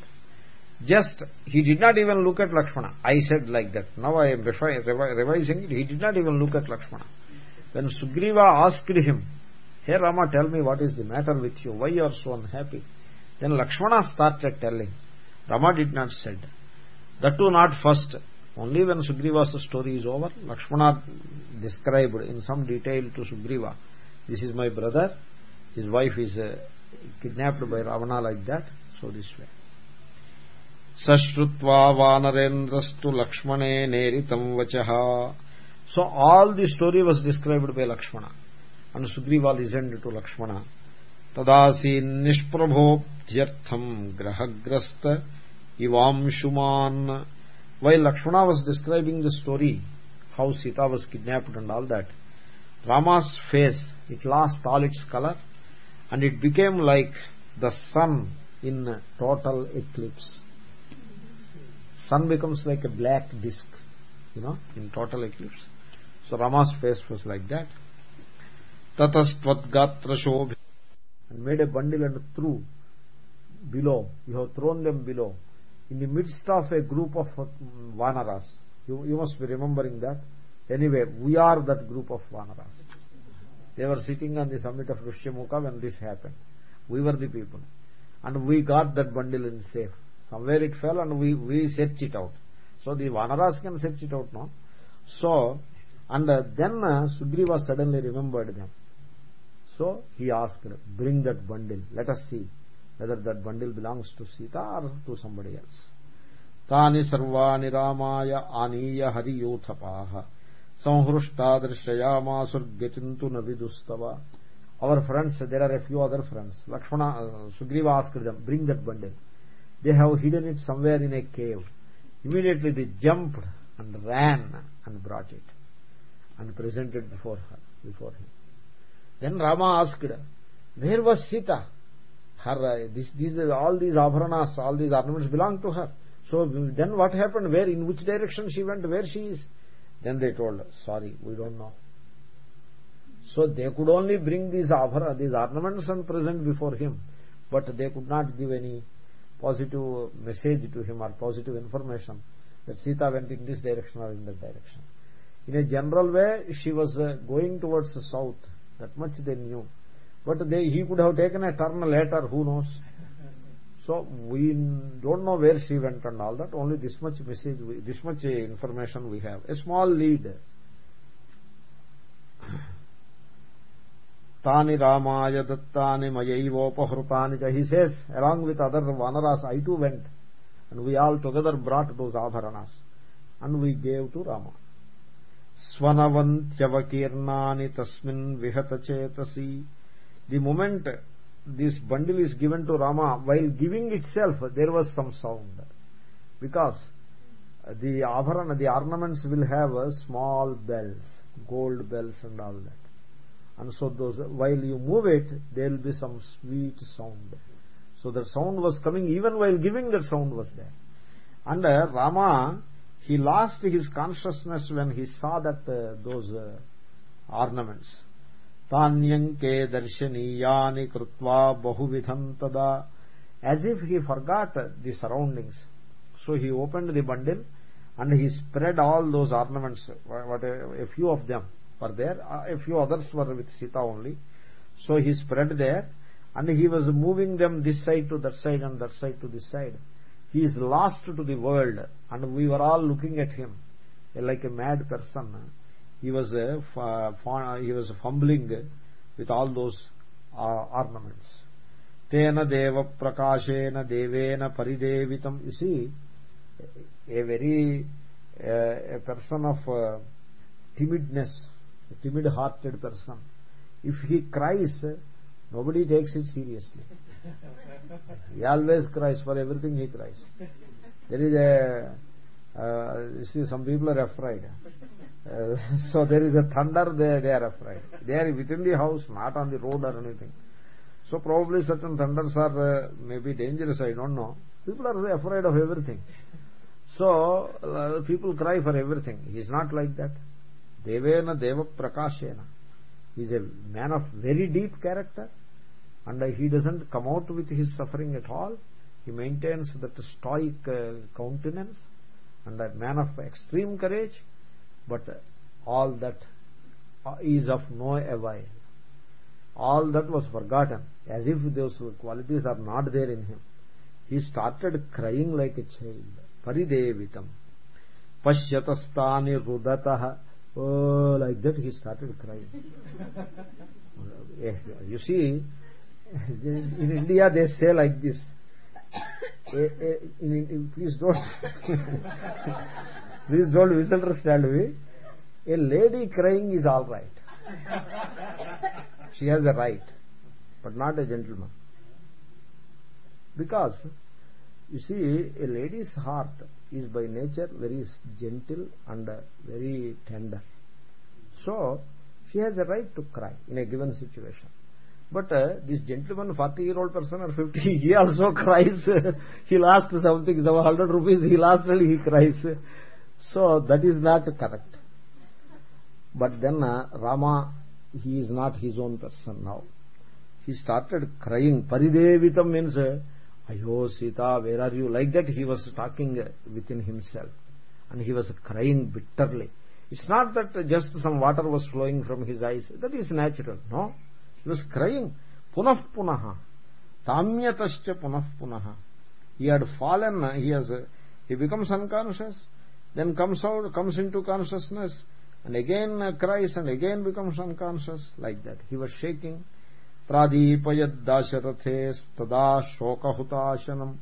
Just he did not even look at lakshmana. I said like that. Now i am revising it. He did not even look at lakshmana. When sugriva asked him hey rama tell me what is the matter with you? Why you are so unhappy? Then lakshmana started telling. Rama did not said. That too not first. Only when sugriva's story is over lakshmana described in some detail to sugriva this is my brother. His wife is uh, kidnapped by Ravana like that. So this way. सश्रुत्वा वानरेन्द्रस्तु लक्ष्मणे नेरितं वचः so all the story was described by lakshmana and sugriva listened to lakshmana tadasi nishprabhodyartham grahagrasta ivamshuman while lakshmana was describing the story how sita was kidnapped and all that rama's face it lost all its color and it became like the sun in total eclipse. Sun becomes like a black disk you know in total eclipse. So rama's face was like that. Tatastvatgatra shobhi and made a bundle and threw below you have thrown them below. In the midst of a group of um, vanaras you, you must be remembering that. Anyway we are that group of vanaras they were sitting on the summit of Rishyamuka when this happened. We were the people. And we got that bundle in safe. Somewhere it fell and we we searched it out. So the vanaras can search it out now so and uh, then uh, sugriva suddenly remembered them. So he asked bring that bundle. Let us see whether that bundle belongs to sita or to somebody else. Tani sarvani ramaya aniya hari yothapaah our friends there are a few other friends. Lakshmana uh, sugriva asked them bring that bundle. They have hidden it somewhere in a cave. Immediately they jumped and ran and brought it and presented before her before him. Then rama asked where was sita? Uh, these all these ornaments belong to her. So then what happened? Where in which direction she went? Where she is? Then they told sorry we don't know so they could only bring these abhara these ornaments and present before him but they could not give any positive message to him or positive information that Sita went in this direction or in that direction. In a general way, she was uh, going towards the south. That much they knew. But they, he could have taken a turn later, who knows. So we don't know where she went and all that. Only this much message, this much information we have. A small lead. tani ramaya dattani mayaivopahrutani he says along with other vanaras i too went and we all together brought those abharanas and we gave to rama swanavantyavakirnani tasmin vihatachetasi the moment this bundle is given to rama while giving itself there was some sound. Because the abharana the ornaments will have small bells gold bells and all that. And so those while you move it there will be some sweet sound. So the sound was coming even while giving that sound was there. And uh, rama he lost his consciousness when he saw that uh, those uh, ornaments tanyanke darshaniyani krutva bahuvidham tada as if he forgot the surroundings. So he opened the bundle and he spread all those ornaments what a, few of them were there a few others were with sita only. So he spread there and he was moving them this side to that side and that side to this side. He is lost to the world and we were all looking at him like a mad person he was he was fumbling with all those uh, ornaments. Tena deva prakashena devena paridevitam. You see a very uh, a person of uh, timidness a timid hearted person. If he cries nobody takes it seriously. He always cries for everything he cries. There is a uh, see some people are afraid. Uh, so there is a thunder they, they are afraid. They are within the house not on the road or anything. So probably certain thunders are uh, maybe dangerous i don't know. People are afraid of everything. So uh, people cry for everything. He is not like that. Devena deva prakashena he is a man of very deep character and he doesn't come out with his suffering at all. He maintains that stoic uh, countenance and a man of extreme courage but all that is of no avail all that was forgotten as if those qualities are not there in him he started crying like a child paridevitam pashyatastani rudatah oh like that he started crying you see in india they say like this Eh, eh, eh, please don't please don't misunderstand me. A lady crying is all right. She has a right but not a gentleman. Because you see a lady's heart is by nature very gentle and very tender. So she has a right to cry in a given situation but uh, this gentleman 40 year old person or 50 he also cries. He lost something some 100 rupees he lost and he cries. So that is not correct. But then uh, rama he is not his own person now. He started crying paridevitam means uh, ayo sita where are you? Like that he was talking within himself. And he was crying bitterly. It's not that just some water was flowing from his eyes. That is natural no he was crying punah punah. Tamyatascha punah punah. He had fallen he has he becomes unconscious then comes out comes into consciousness and again cries and again becomes unconscious like that. He was shaking. Pradipayadasharathes shokahutashanam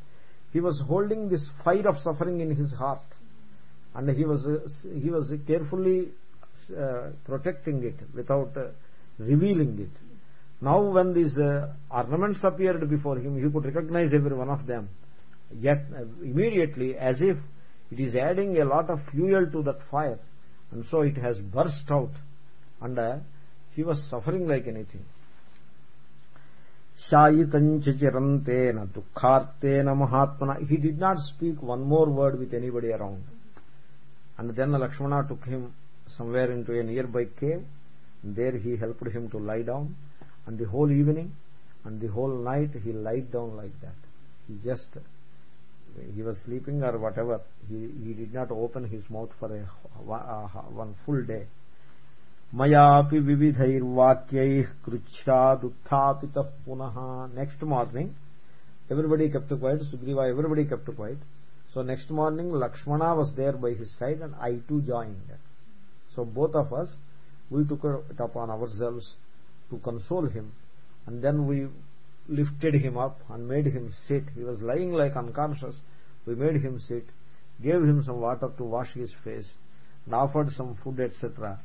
he was holding this fire of suffering in his heart and he was he was carefully uh, protecting it without uh, revealing it now when these uh, ornaments appeared before him he could recognize every one of them. Yet uh, immediately as if it is adding a lot of fuel to that fire and so it has burst out and uh, he was suffering like anything. Shayitanchirantena dukhartena mahatmana. He did not speak one more word with anybody around. And then lakshmana took him somewhere into a nearby cave. There he helped him to lie down and the whole evening and the whole night he lied down like that. He just he was sleeping or whatever he he did not open his mouth for a one full day. Mayapi vividhairvakyai kruchyaduthapitah punah next morning everybody kept quiet. Sugriva everybody kept quiet. So next morning lakshmana was there by his side and i too joined. So both of us we took it upon ourselves to console him. And then we lifted him up and made him sit. He was lying like unconscious. We made him sit gave him some water to wash his face and offered some food etc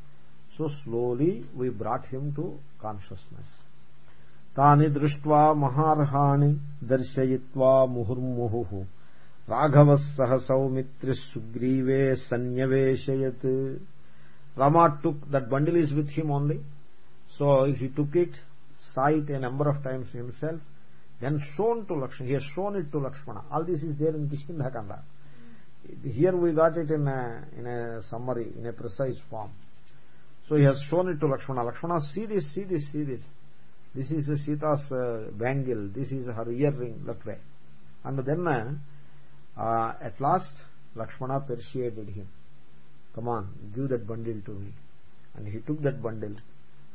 so slowly we brought him to consciousness. Drishtva maharhani darshayitva muhurmuhu raghavas sah saumitris sugrive sanyaveshayat. Rama took that bundle is with him only so he took it it a number of times himself then shown to lakshmana he has shown it to lakshmana. All this is there in kishkindha here we got it in a in a summary in a precise form. So he has shown it to lakshmana. Lakshmana see this see this see this. This is sita's uh, bangle. This is her earring that way. And then uh, at last lakshmana persuaded him. Come on give that bundle to me. And he took that bundle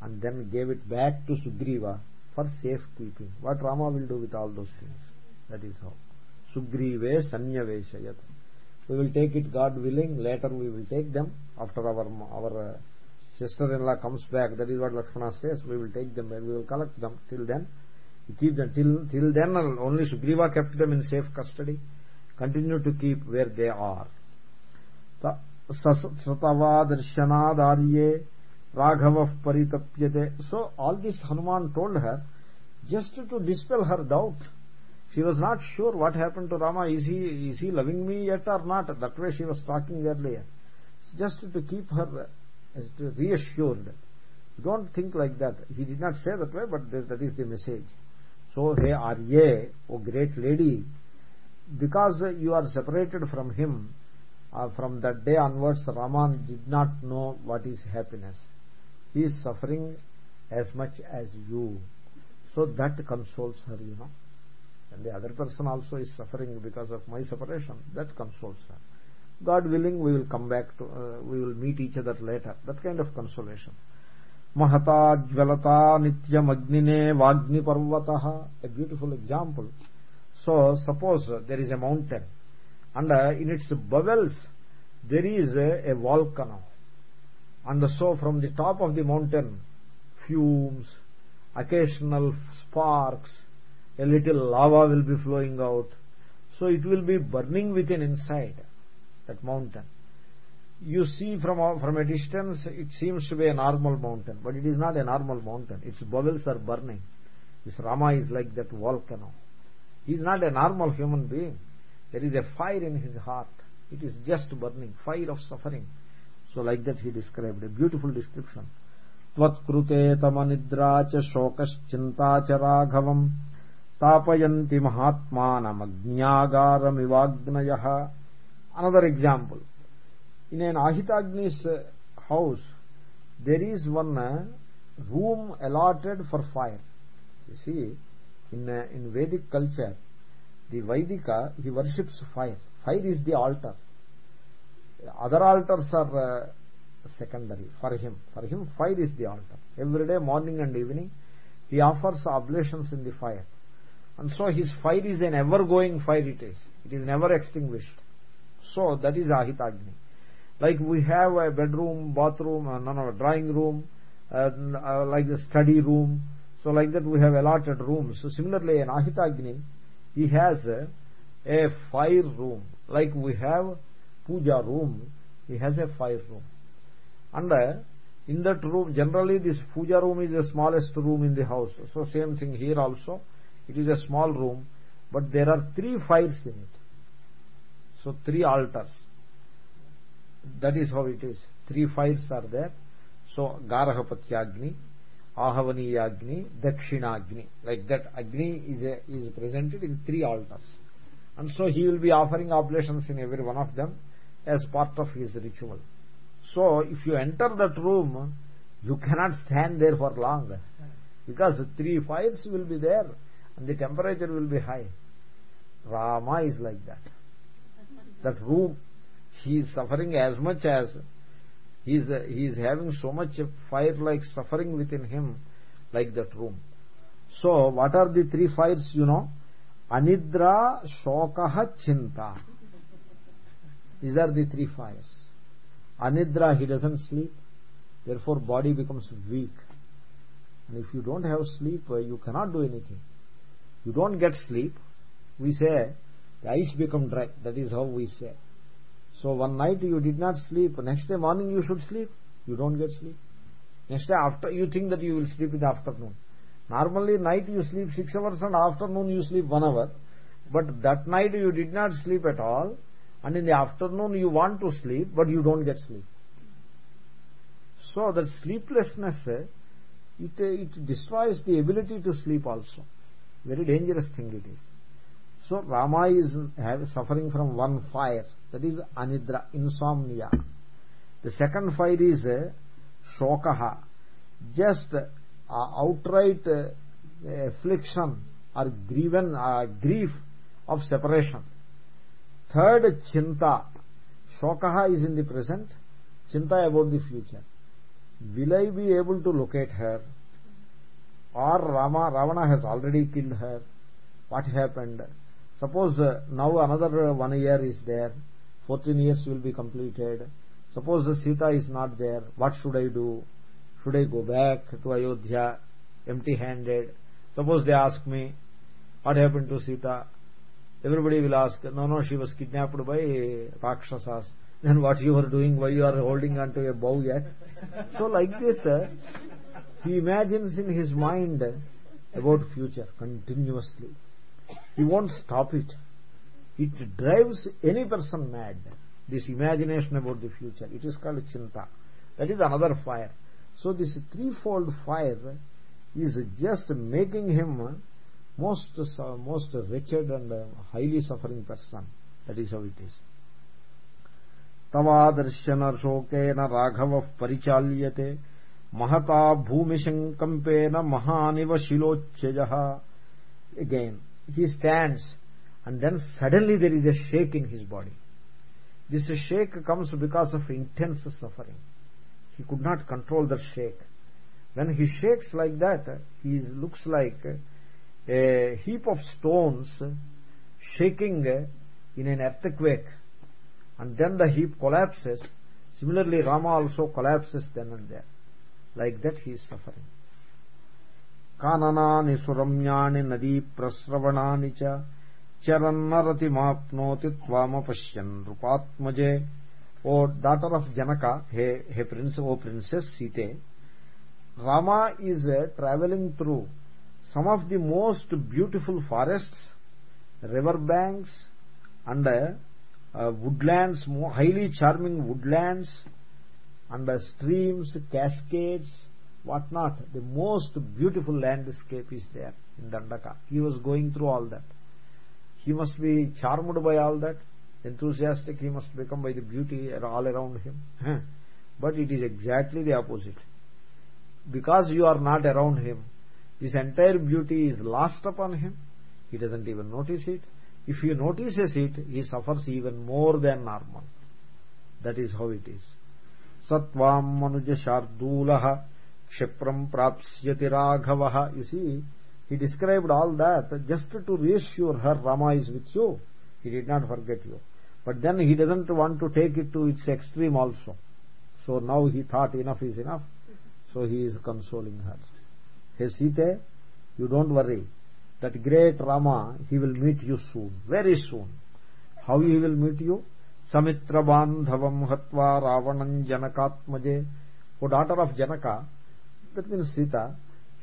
and then gave it back to Sugriva for safekeeping. What Rama will do with all those things? That is how. Sugrive Sanyaveshayat. We will take it, God willing. Later we will take them after our our uh, sister-in-law comes back. That is what Lakshmana says. We will take them and we will collect them. Till then, we keep them. Till till then, only Sugriva kept them in safe custody. Continue to keep where they are. Satava darshanad Raghava paritapyate. So all this Hanuman told her just to dispel her doubt. She was not sure what happened to Rama. Is he, is he loving me yet or not? That way she was talking earlier. Just to keep her reassured. Don't think like that. He did not say that way, but that is the message. So, hey Arye, O great lady, because you are separated from him, uh, from that day onwards, Raman did not know what is happiness he is suffering as much as you. So that consoles her you know. And the other person also is suffering because of my separation. That consoles her. God willing we will come back to uh, we will meet each other later. That kind of consolation. Mahata jvalata nityam agnine vagni parvatah a beautiful example. So suppose there is a mountain and uh, in its bubbles there is a, a volcano and so from the top of the mountain fumes occasional sparks a little lava will be flowing out. So it will be burning within inside that mountain. You see from from a distance it seems to be a normal mountain but it is not a normal mountain. Its bubbles are burning. This rama is like that volcano. He is not a normal human being. There is a fire in his heart. It is just burning fire of suffering so like that he described a beautiful description त्वत्कृते तमनिद्रा च शोकश्चिन्ता च राघवम् तापयन्ति महात्मानमज्ञागारमिवाग्नयः another example in an ahitagni's house there is one room allotted for fire you see in in vedic culture the vaidika he worships fire fire is the altar other altars are uh, secondary. For him. For him fire is the altar. Every day morning and evening he offers oblations in the fire. And so his fire is an ever going fire it is. It is never extinguished. So that is ahitagni. Like we have a bedroom bathroom uh, no no drawing room uh, uh, like the study room. So like that we have allotted rooms. So similarly in ahitagni he has a, a fire room. Like we have puja room he has a fire room. And uh, in that room generally this puja room is the smallest room in the house. So same thing here also. It is a small room but there are three fires in it. So three altars. That is how it is. Three fires are there. So garhapatyagni ahavaniyagni dakshinagni like that agni is a, is presented in three altars. And so he will be offering oblations in every one of them as part of his ritual. So if you enter that room you cannot stand there for long because three fires will be there and the temperature will be high. Rama is like that. That room he is suffering as much as he is he is having so much fire like suffering within him like that room. So what are the three fires you know? Anidra shokah chinta these are the three fires. Anidra he doesn't sleep. Therefore body becomes weak. And if you don't have sleep uh, you cannot do anything. You don't get sleep. We say the eyes become dry. That is how we say. So one night you did not sleep. Next day morning you should sleep. You don't get sleep. Next day after you think that you will sleep in the afternoon. Normally night you sleep 6 hours and afternoon you sleep 1 hour. But that night you did not sleep at all and in the afternoon you want to sleep but you don't get sleep. So that sleeplessness it, it destroys the ability to sleep also. Very dangerous thing it is. So rama is suffering from one fire that is anidra insomnia. The second fire is uh, shokaha just uh, outright affliction or grieven, uh, grief of separation third chinta. Shokaha is in the present. Chinta about the future. Will i be able to locate her? Or rama ravana has already killed her. What happened? Suppose uh, now another uh, one year is there. 14 years will be completed. Suppose the sita is not there. What should i do? Should i go back to ayodhya empty handed suppose they ask me what happened to sita everybody will ask no no she was kidnapped by rakshasas. Then what you are doing? Why you are holding on to a bow yet? So like this he imagines in his mind about future continuously. He won't stop it. It drives any person mad this imagination about the future. It is called chinta. That is another fire. So this threefold fire is just making him most most wretched and uh, highly suffering person. That is how it is. తవాదర్శన శోకేన Raghava పరిచాల్యతే Mehta భూమిశంకంపేన మహానివ శిలోచ్చయ again he stands and then suddenly there is a shake in his body. This shake comes because of intense suffering. He could not control the shake. When he shakes like that he looks like a heap of stones shaking in an earthquake and then the heap collapses similarly rama also collapses then and there like that he is suffering काननानि सुरम्याणि नदीप्रस्रवणानि च चरन्नरतिमाप्नोति त्वामपश्यन् नृपात्मजे o daughter of janaka hey, hey prince o princess sita rama is uh, traveling through some of the most beautiful forests river banks and uh, uh, woodlands highly charming woodlands and uh, streams cascades what not the most beautiful landscape is there in dandaka. He was going through all that. He must be charmed by all that. Enthusiastic he must become by the beauty all around him. But it is exactly the opposite. Because you are not around him this entire beauty is lost upon him. He doesn't even notice it. If he notices it he suffers even more than normal. That is how it is. Satvam manuja shardulaha kshipram prapsyati raghavaha you see he described all that just to reassure her rama is with you. He did not forget you. But then he doesn't want to take it to its extreme also. So now he thought enough is enough. So he is consoling her hey sita you don't worry that great rama he will meet you soon very soon how he will meet you samitra bandhavam hatva ravanam janakatmaje o daughter of janaka that means sita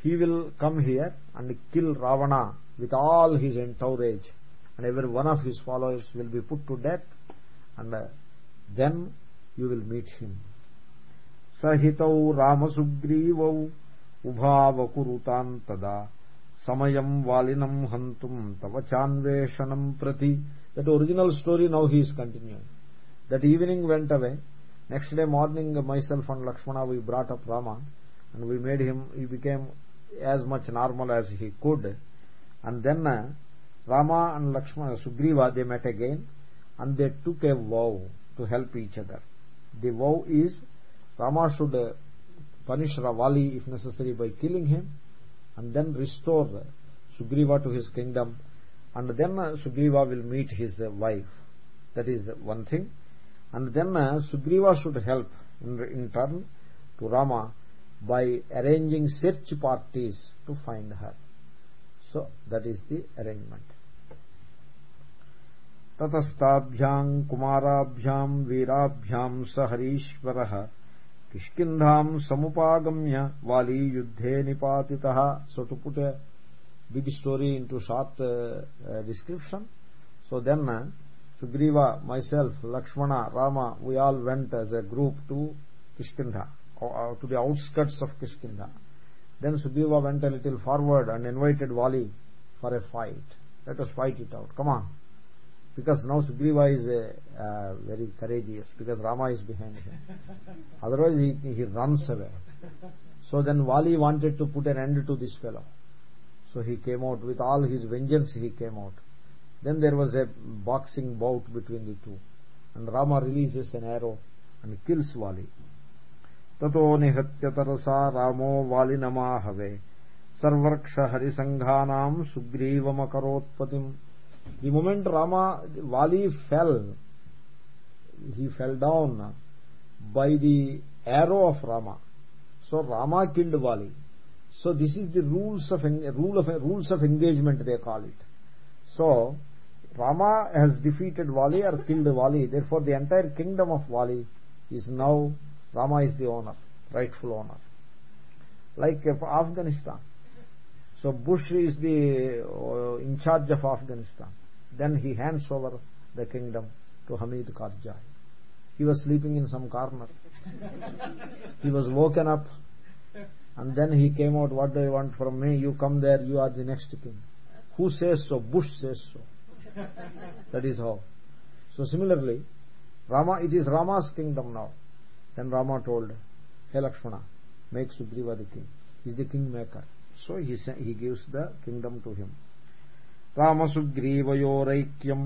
he will come here and kill ravana with all his entourage and every one of his followers will be put to death and uh, then you will meet him sahitau ramasugrivau ubhavakurutan tada samayam valinam hantum tavachanveshanam prati that original story now he is continuing. That evening went away. Next day morning myself and lakshmana we brought up rama and we made him he became as much normal as he could. And then uh, rama and lakshmana sugriva they met again and they took a vow to help each other. The vow is rama should uh, punish ravali if necessary by killing him and then restore sugriva to his kingdom and then uh, sugriva will meet his uh, wife that is one thing and then uh, sugriva should help in, in turn to rama by arranging search parties to find her so that is the arrangement ततस्ताभ्यां कुमाराभ्यां वीराभ्यां स हरीश्वरः किष्किंधाम समुपागम्य वाली युद्धे निपाति so big story into short description so then Sugriva myself Lakshmana Ram we all went as a group to Kishkindha to the of किंध then Sugriva went a little forward and invited Vali for a fight let us fight it out कमा Because now Sugriva is a, uh, very courageous because Rama is behind him. Otherwise he, he runs away. So then Vali wanted to put an end to this fellow. So he came out with all his vengeance he came out. Then there was a boxing bout between the two. And Rama releases an arrow and kills Vali. ततो निहत्य तरसा रामो वालिनमाहवे सर्वक्ष हरिसंघानाम सुग्रीवमकरोत्पतिम the moment rama wali fell he fell down by the arrow of rama so rama killed wali so this is the rules of rule of rules of engagement they call it so rama has defeated wali or killed wali therefore the entire kingdom of wali is now Rama is the owner, rightful owner. Like Afghanistan. So Bush is the uh, in charge of Afghanistan. Then he hands over the kingdom to Hamid Karzai. He was sleeping in some corner. he was woken up and then he came out, what do you want from me? You come there, you are the next king. Who says so? Bush says so. that is how. So similarly, Rama, it is Rama's kingdom now. Then Rama told, Hey Lakshmana, make Sugriva the king. He is the kingmaker. So he, he gives the kingdom to him. रामसुग्रीवयोरैक्यम्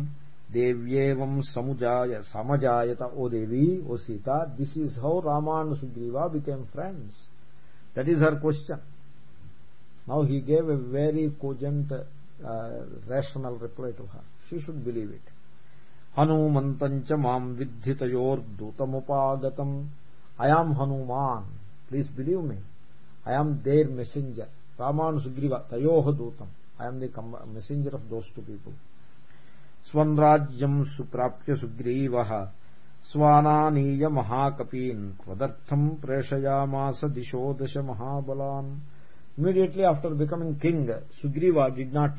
देव्येवम् समुजाय समजायत O Devi O Sita this is how rama and sugriva became friends that is her question now he gave a very cogent uh, rational reply to her she should believe it हनुमन्तं च माँ विद्धि तयोर्दूतमुपागतम् I am Hanuman please believe me I am their messenger रामान् Sugriva तयोः दूतम् I am the messenger of those two people. Swanrajyam suprapya Sugrivaha स्वानानीय महाकपीन् त्वदर्थम् प्रेषयामास दिशो दश महाबलान् immediately after becoming king sugriva did not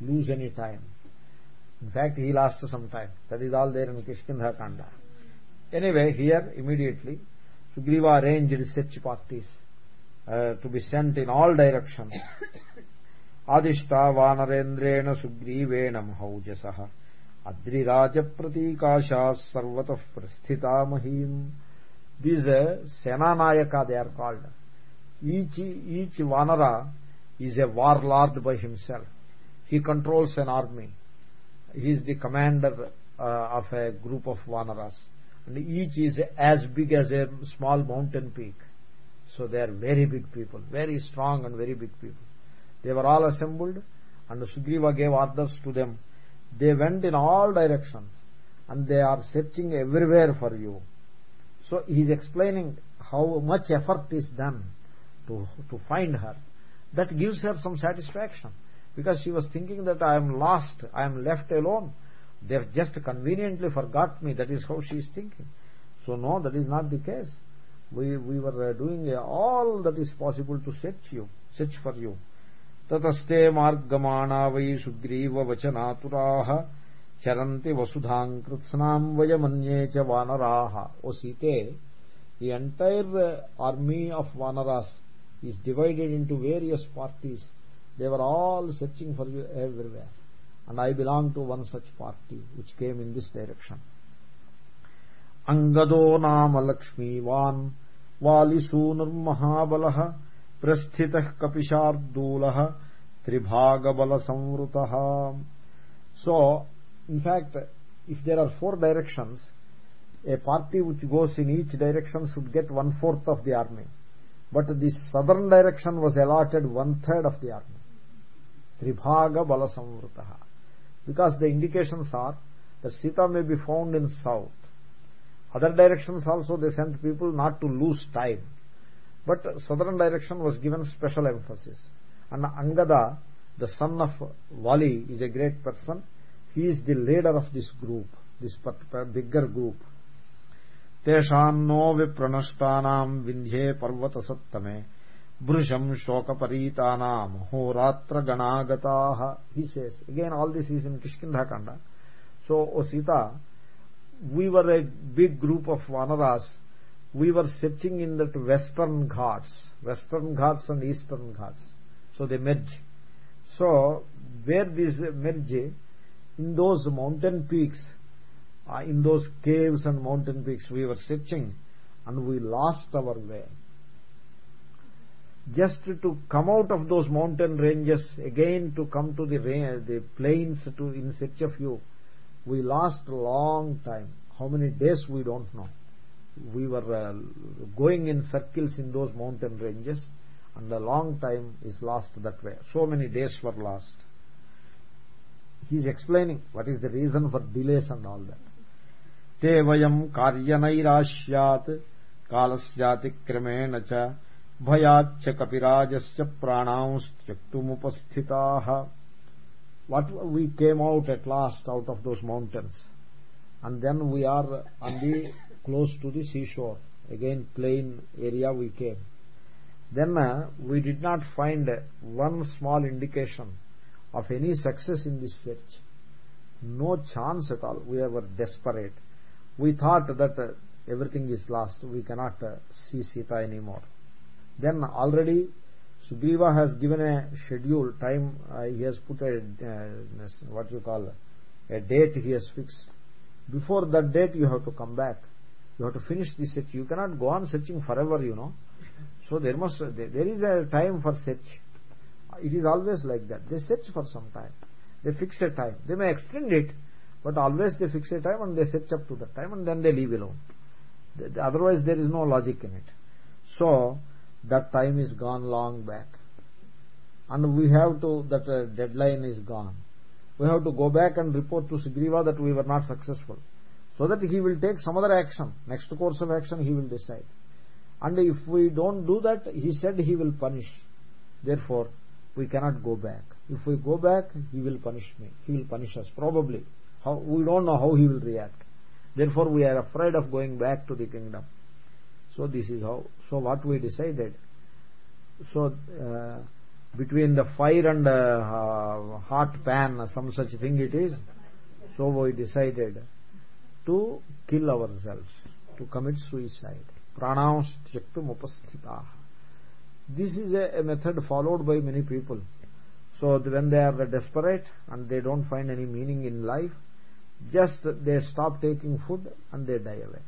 lose any time in fact he lost some time that is all there in kishkindha kanda anyway here immediately sugriva arranged search parties uh, to be sent in all directions आदिष्टा वानरेन्द्रेण सुग्रीवेण महौजसः अद्रिराजप्रतीकाशाः सर्वतः प्रस्थिता महीम् these uh, senanayaka they are called each each vanara is a warlord by himself he controls an army he is the commander uh, of a group of vanaras and each is as big as a small mountain peak so they are very big people very strong and very big people they were all assembled and sugriva gave orders to them. They went in all directions and they are searching everywhere for you. So he is explaining how much effort is done to to find her. That gives her some satisfaction because she was thinking that i am lost i am left alone. They have just conveniently forgot me. That is how she is thinking. So no that is not the case. We we were doing all that is possible to search you search for you ततस्ते मार्गमाणा वै सुग्रीववचनातुराः चरन्ति वसुधाम् कृत्स्नाम् वयमन्ये च वानराः। ओ सीते the entire army of vanaras is divided into various parties. They were all searching for you everywhere. And i belong to one such party which came in this direction. Angado naam lakshmivan वालिसूनुर्महाबलः प्रस्थित कपिशादूल त्रिभाग संवृत so in fact if there are four direction a party which goes in each direction should get one fourth of the army but the southern direction was allotted one third of the army त्रिभाग बल संवृत because the indication are the Sita may be found in south other direction also they sent people not to lose time but southern direction was given special emphasis. And angada the son of wali is a great person. He is the leader of this group this uh, bigger group. Tesham no vipranashtanam vindhe parvata saptame shoka paritanam horatra ganagataha he says again all this is in kishkindha kanda. So o we were a big group of vanaras we were searching in that western ghats western ghats and eastern ghats. So they merge. So where these merge in those mountain peaks uh, in those caves and mountain peaks we were searching and we lost our way. Just to come out of those mountain ranges again to come to the the plains to in search of you we lost a long time. How many days we don't know we were uh, going in circles in those mountain ranges and a long time is lost that way so many days were lost he is explaining what is the reason for delays and all that ते वयम् कार्यनैराश्यात् कालस्यातिक्रमेण च भयाच्च कपिराजस्य प्राणांस्त्यक्तुमुपस्थिताः what we came out at last out of those mountains and then we are on the close to the seashore. Again plain area we came. Then uh, we did not find one small indication of any success in this search. No chance at all. We were desperate. We thought that uh, everything is lost. We cannot uh, see sita anymore. Then already sugriva has given a schedule time uh, he has put a uh, what you call a date he has fixed. Before that date you have to come back you have to finish the search you cannot go on searching forever you know. So there must there is a time for search. It is always like that. They search for some time. They fix a time. They may extend it but always they fix a time and they search up to that time and then they leave alone. Otherwise there is no logic in it. So that time is gone long back. And we have to that uh, deadline is gone. We have to go back and report to Sugriva that we were not successful so that he will take some other action. Next course of action he will decide. And if we don't do that he said he will punish. Therefore we cannot go back. If we go back he will punish me. He will punish us probably. How we don't know how he will react. Therefore we are afraid of going back to the kingdom. So this is how so what we decided. So uh, between the fire and uh, hot pan some such thing it is so we decided to kill ourselves to commit suicide. Pranam tyaktum this is a, method followed by many people. So when they are desperate and they don't find any meaning in life just they stop taking food and they die away.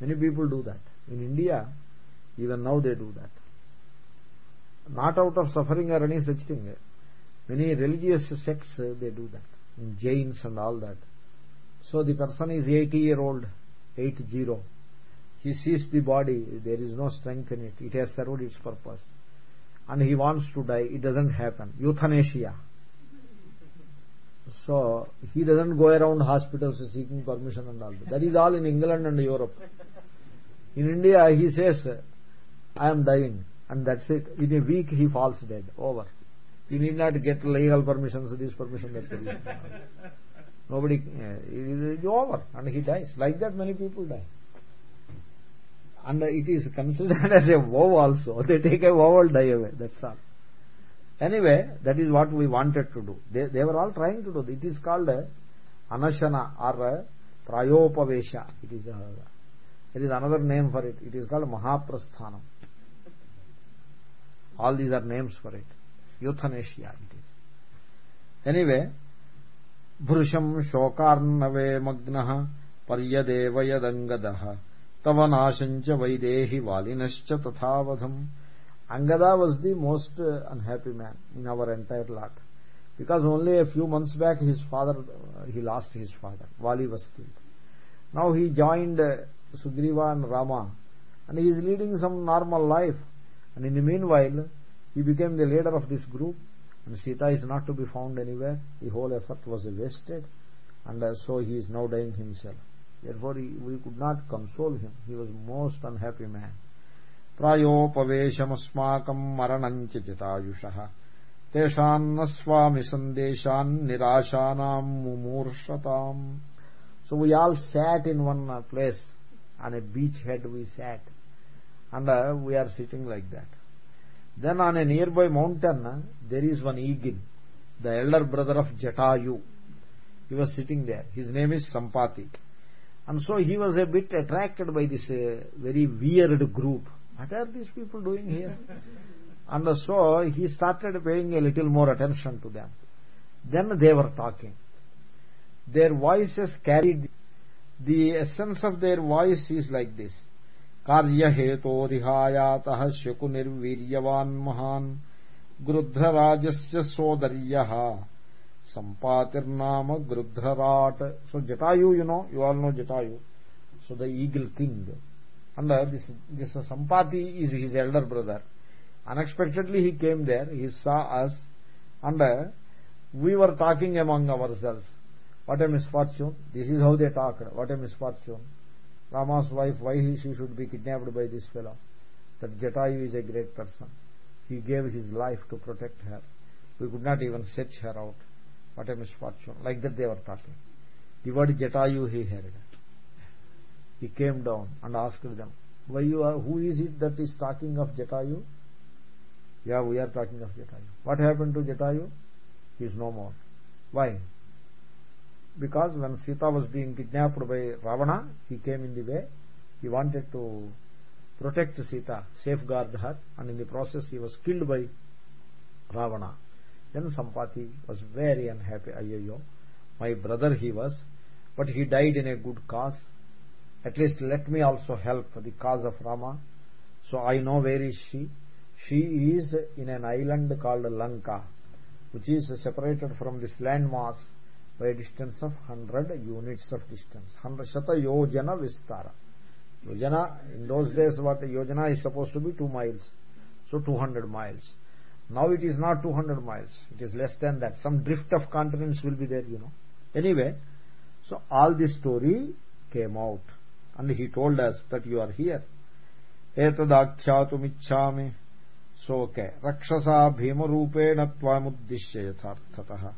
Many people do that. In india even now they do that. Not out of suffering or any such thing. Many religious sects they do that. In jains and all that so the person is 80 year old 80 he sees the body there is no strength in it. It has served its purpose. And he wants to die. It doesn't happen. Euthanasia. So he doesn't go around hospitals seeking permission and all that, that is all in england and europe. In india he says i am dying. And that's it. In a week he falls dead. Over. He need not get legal permissions. This permission that permission nobody it is over and he dies. Like that many people die. And it is considered as a vow also. They take a vow and die away that's all. Anyway that is what we wanted to do. They, they were all trying to do. It is called uh, anashana or prayopavesha. It is there is another name for it. It is called mahaprasthanam. All these are names for it. Euthanasia it is. Anyway భృశం శోకార్ణవే మగ్న పర్యదేవయదంగద తవ నాశం చ Vaidehi వాలినశ్చ తథావధం Angada was the most unhappy man in our entire lot. Because only a few months back his father, he lost his father. Vali was killed. Now he joined Sugriva and Rama and he is leading some normal life. And in the meanwhile, he became the leader of this group and Sita is not to be found anywhere the whole effort was wasted and uh, so he is now dying himself therefore he, we could not console him he was most unhappy man प्रायोपवेशमस्माकम् मरणम् च जितायुषः तेषान्न स्वामि सन्देशान् निराशानाम् मुमूर्षताम् so we all sat in one uh, place on a beach head we sat and uh, we are sitting like that then on a nearby mountain there is one eagle the elder brother of jatayu. He was sitting there. His name is sampati. And so he was a bit attracted by this uh, very weird group. What are these people doing here? And so he started paying a little more attention to them. Then they were talking. Their voices carried the essence of their voice is like this कार्य हेतु कार्यहेतोरिहायात शकुनिर्वीर्यवान् महान् गृध्रराजस्य सोदर्य। सम्पातिर्नाम गृध्रराट् so Jatayu you know you all know Jatayu so the eagle king and this this Sampati is his elder brother unexpectedly he came there he saw us and we were talking among ourselves what a misfortune this how they talk what a misfortune Rama's wife, why he, she should be kidnapped by this fellow? That Jatayu is a great person. He gave his life to protect her. We could not even search her out. What a misfortune. Like that they were talking. The word Jatayu he heard. He came down and asked them, why you are, who is it that is talking of Jatayu? Yeah, we are talking of Jatayu. What happened to Jatayu? He is no more. Why? Because when Sita was being kidnapped by Ravana he came in the way. He wanted to protect Sita safeguard her and in the process he was killed by Ravana. Then Sampati was very unhappy. Ayyo my brother he was but he died in a good cause. At least let me also help the cause of Rama. So I know where is she. She is in an island called Lanka which is separated from this landmass by a distance of 100 units of distance. 100 shata yojana vistara. Yojana in those days what yojana is supposed to be 2 miles. So 200 miles. Now it is not 200 miles. It is less than that. Some drift of continents will be there you know. Anyway so all this story came out. And he told us that you are here. Etadakhyatumichhami so okay. Rakshasa bhima rupena tvamuddishya yatharthatah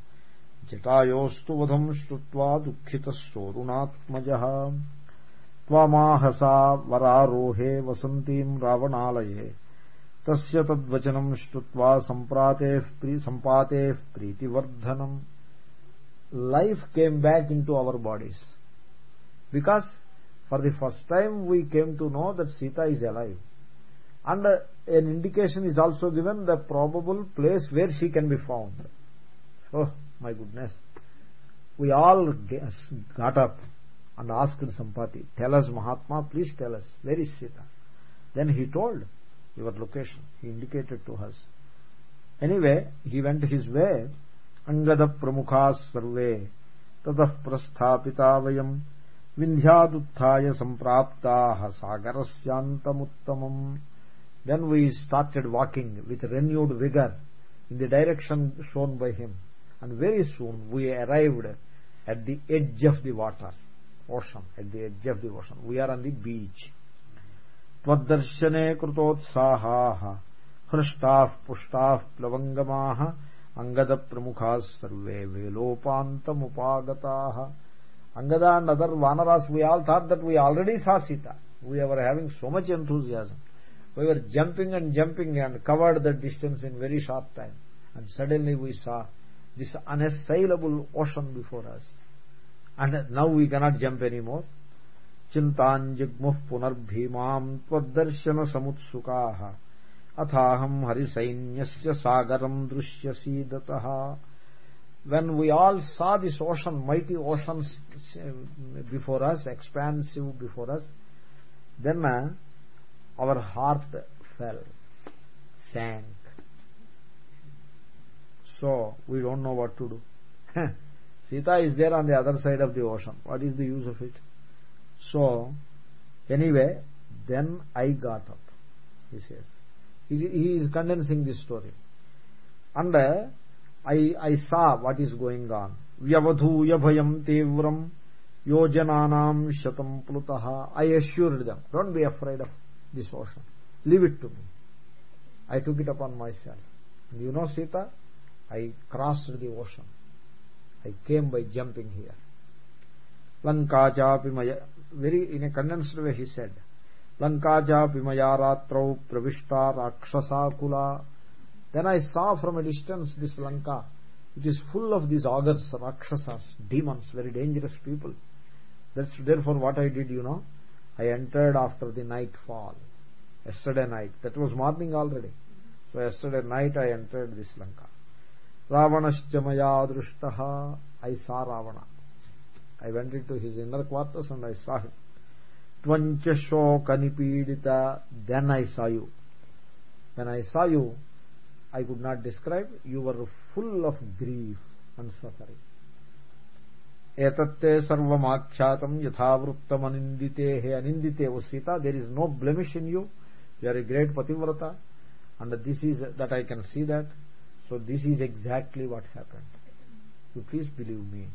चितायोस्तु वधम श्रुवा दुखित सोरुणात्मज माहसा वरारोहे वसंतीम रावणाल तस्य तद्वचनम श्रुवा संप्राते संपाते प्रीतिवर्धनम। Life came back into our bodies because for the first time we came to know that Sita is alive and an indication is also given the probable place where she can be found so my goodness. We all got up and asked sampati tell us mahatma please tell us where is sita? Then he told your location. He indicated to us. Anyway he went his way. Angada pramukhas sarve tatah prasthapita vayam vindhyaduttaya sampraptaah sagarasyantamuttamam. Then we started walking with renewed vigor in the direction shown by him and very soon we arrived at the edge of the water ocean at the edge of the ocean. We are on the beach. Tvadarshane krutotsahaah hrushtaah pushtaah plavangamaah angada pramukhas sarve velopantam upagataah angada and other vanaras we all thought that we already saw sita. We were having so much enthusiasm. We were jumping and jumping and covered the distance in very short time. And suddenly we saw this unassailable ocean before us. And now we cannot jump anymore. चिन्ताञ्जिग्मुः पुनर्भीमाम् त्वद्दर्शनसमुत्सुकाः अथाहम् हरिसैन्यस्य सागरम् दृश्यसीदतः when we all saw this ocean mighty oceans before us expansive before us then uh, our heart fell sank so we don't know what to do sita is there on the other side of the ocean what is the use of it so anyway then i got up he says he, is condensing this story and uh, I, I saw what is going on. Vyavadhuya bhayam tevram yojananam shatam plutaha. I assured them, don't be afraid of this ocean. Leave it to me. I took it upon myself. You know Sita? I crossed the ocean. I came by jumping here. Lanka maya, very in a condensed way he said, Lanka maya ratrau pravishta rakshasakula then I saw from a distance this Lanka. It is full of these augurs, rakshasas, demons, very dangerous people. That's therefore what I did, you know. I entered after the nightfall. Yesterday night. That was morning already. So yesterday night I entered this Lanka. रावणश्च मया दृष्ट। I saw Ravana I went to his inner quarters and I saw him त्वंच शोक निपीडित then I सा you then I saw you I could not describe you were full of grief and suffering एतत्ते सर्वमाख्यातम यथावृत्तम अनिंदिते हे अनिंदिते O Sita there is no blemish in you you are a great pativrata and this is that I can see that so this is exactly what happened. You please believe me.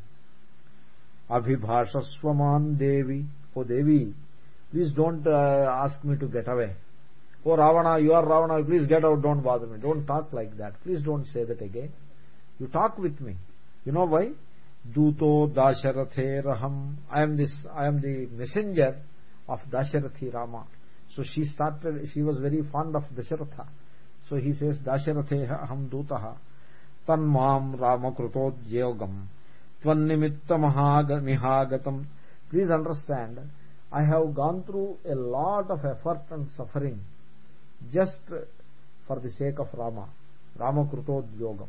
Abhibhashaswaman devi. Oh devi please don't uh, ask me to get away. Oh ravana you are ravana. Please get out. Don't bother me. Don't talk like that. Please don't say that again. You talk with me. You know why? Duto dasharatheraham i am this i am the messenger of dasharathi rama. So she started she was very fond of dasharatha so he says dasharathe aham dutah tanmam ramakrutodyogam tvannimittamahagatam please understand i have gone through a lot of effort and suffering just for the sake of Rama, Rama Krutodhyogam.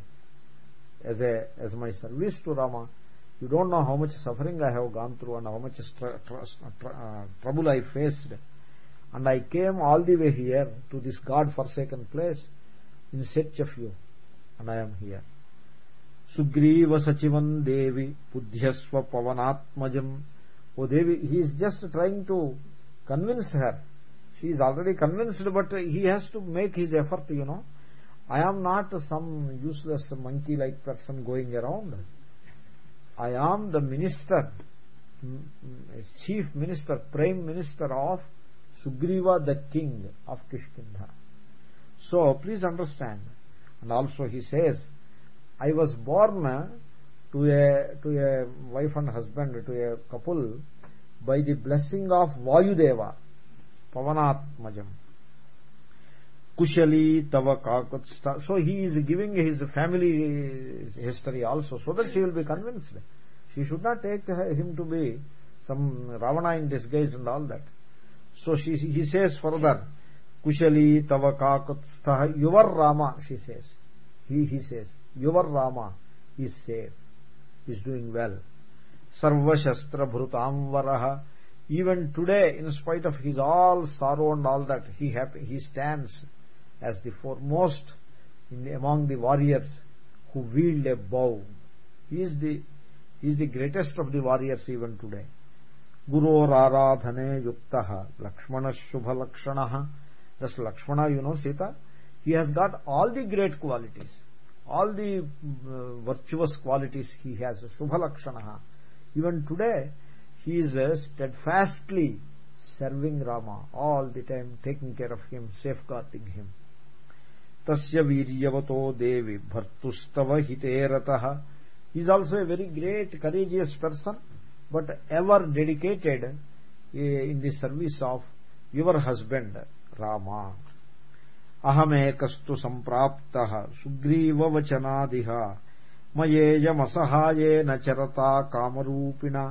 As a as my service to Rama, you don't know how much suffering I have gone through and how much uh, trouble I faced. And I came all the way here to this God forsaken place in search of you. And I am here. Sugriva Sachivan Devi Pudhyasva Pavanatmajam. Oh Devi, he is just trying to convince her she is already convinced but he has to make his effort you know i am not some useless monkey like person going around i am the minister mm, mm, chief minister prime minister of sugriva the king of kishkindha so please understand and also he says i was born to a to a wife and husband to a couple by the blessing of Vayudeva, Pavanatmajam. Kushali Tava Kakutsta. So he is giving his family history also, so that she will be convinced. She should not take him to be some Ravana in disguise and all that. So she, he says further, Kushali Tava Kakutsta, your Rama, she says. He, he says, your Rama is safe, is doing well. Sarvashastra Bhrutamvaraha. Even today, in spite of his all sorrow and all that, he, happy, he stands as the foremost in, among the warriors who wield a bow. He is the, he is the greatest of the warriors even today. गुरोराराधने युक्त। लक्ष्मण शुभ लक्षण thus Lakshmana you know Sita he has got all the great qualities all the virtuous qualities he has शुभ लक्षण even today he is steadfastly serving Rama all the time taking care of him safeguarding him तस् वीर्यवतो देवी भर्तुस्तव हितेरत he is also a very great courageous person but ever dedicated in the service of your husband rama अहमेकस्तु सम्प्राप्तः सुग्रीववचनादिह मयेयमसहायेन चरता कामरूपिणा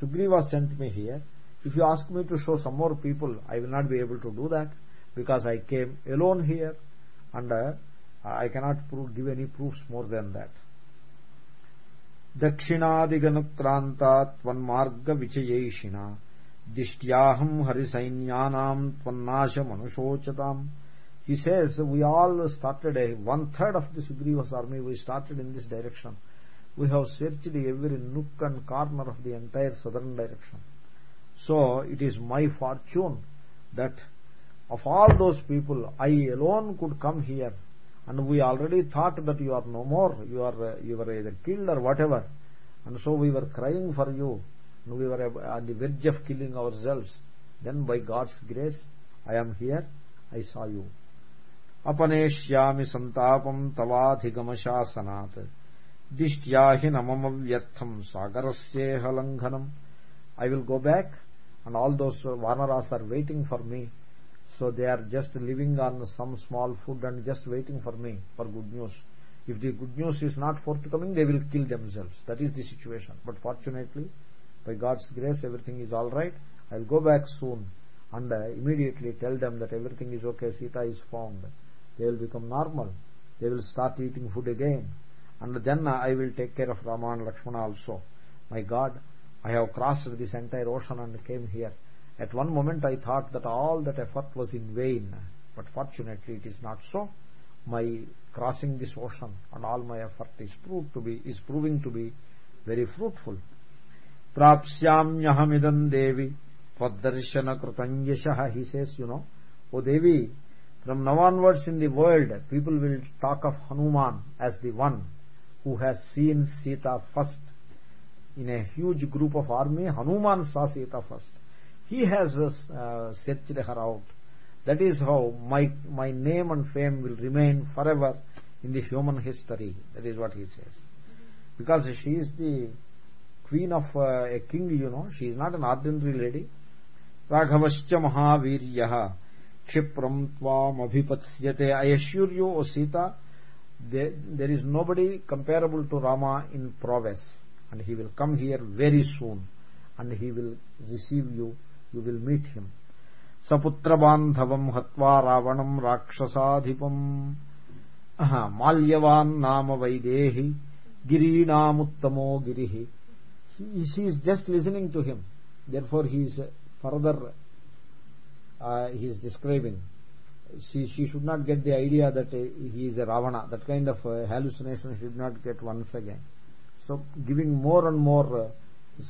Sugriva sent me here. If you ask me to show some more people, I will not be able to do that because I came alone here and uh, I cannot prove, give any proofs more than that. दक्षिणादिगनुक्रान्ता त्वन्मार्गविचयैषिणा दिष्ट्याहम् हरिसैन्यानाम् त्वन्नाशमनुशोचताम् He says, we all started, a, one third of the Sugriva's army, we started in this direction. We have searched every nook and corner of the entire southern direction. So, it is my fortune that of all those people i alone could come here and we already thought that you are no more you are uh, you were either killed or whatever and so we were crying for you and we were on the verge of killing ourselves then by god's grace i am here i saw you अपनेष्यामि सन्तापम् तवाधिगमशासनात् दिष्ट्या हि न मम व्यर्थम् सागरस्येह लङ्घनम् I will go back and all those vanaras are waiting for me so they are just living on some small food and just waiting for me for good news. If the good news is not forthcoming they will kill themselves. That is the situation. But fortunately by god's grace everything is all right. I'll go back soon and uh, immediately tell them that everything is okay. Sita is found. They will become normal. They will start eating food again. And then uh, i will take care of rama and lakshmana also. My god i have crossed this entire ocean and came here at one moment i thought that all that effort was in vain but fortunately it is not so. My crossing this ocean and all my effort is proved to be is proving to be very fruitful. Prapsyamyahamidam devi tvadarshana krutanyashah he says you know o devi from now onwards in the world people will talk of hanuman as the one who has seen sita first. In a huge group of army hanuman saw sita first he has uh, searched her out that is how my my name and fame will remain forever in the human history. That is what he says. Because she is the queen of uh, a king you know. She is not an ordinary lady. Raghavascha mahaviryah kshipram tvam assure you o sita there, there is nobody comparable to rama in prowess. And he will come here very soon. And he will receive you will meet him सपुत्र बांधवम हत्वा रावणम राक्षसाधिपम माल्यवान नाम Vaidehi गिरीणामुत्तमो Giri she is just listening to him therefore he is further uh, he is describing she she should not get the idea that uh, he is a ravana that kind of uh, hallucination should not get once again so giving more and more uh,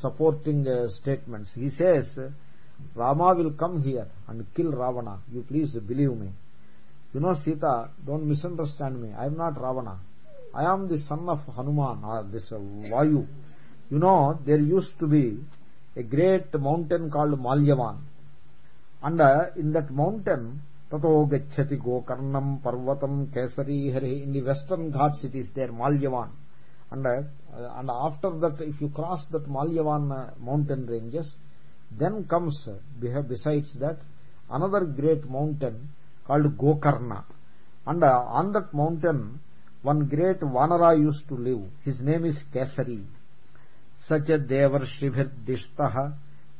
supporting uh, statements he says Rama will come here and kill Ravana. You please believe me. You know, Sita, don't misunderstand me. I am not Ravana. I am the son of Hanuman, or this uh, Vayu. You know, there used to be a great mountain called Malyavan. And uh, in that mountain, Tato Gachati Gokarnam Parvatam Kesari Hari, in the western Ghats it is there, Malyavan. And, uh, and after that, if you cross that Malyavan uh, mountain ranges, then comes besides that another great mountain called gokarna. And uh, on that mountain one great vanara used to live. His name is kesari. Such a devarshribhirdishtah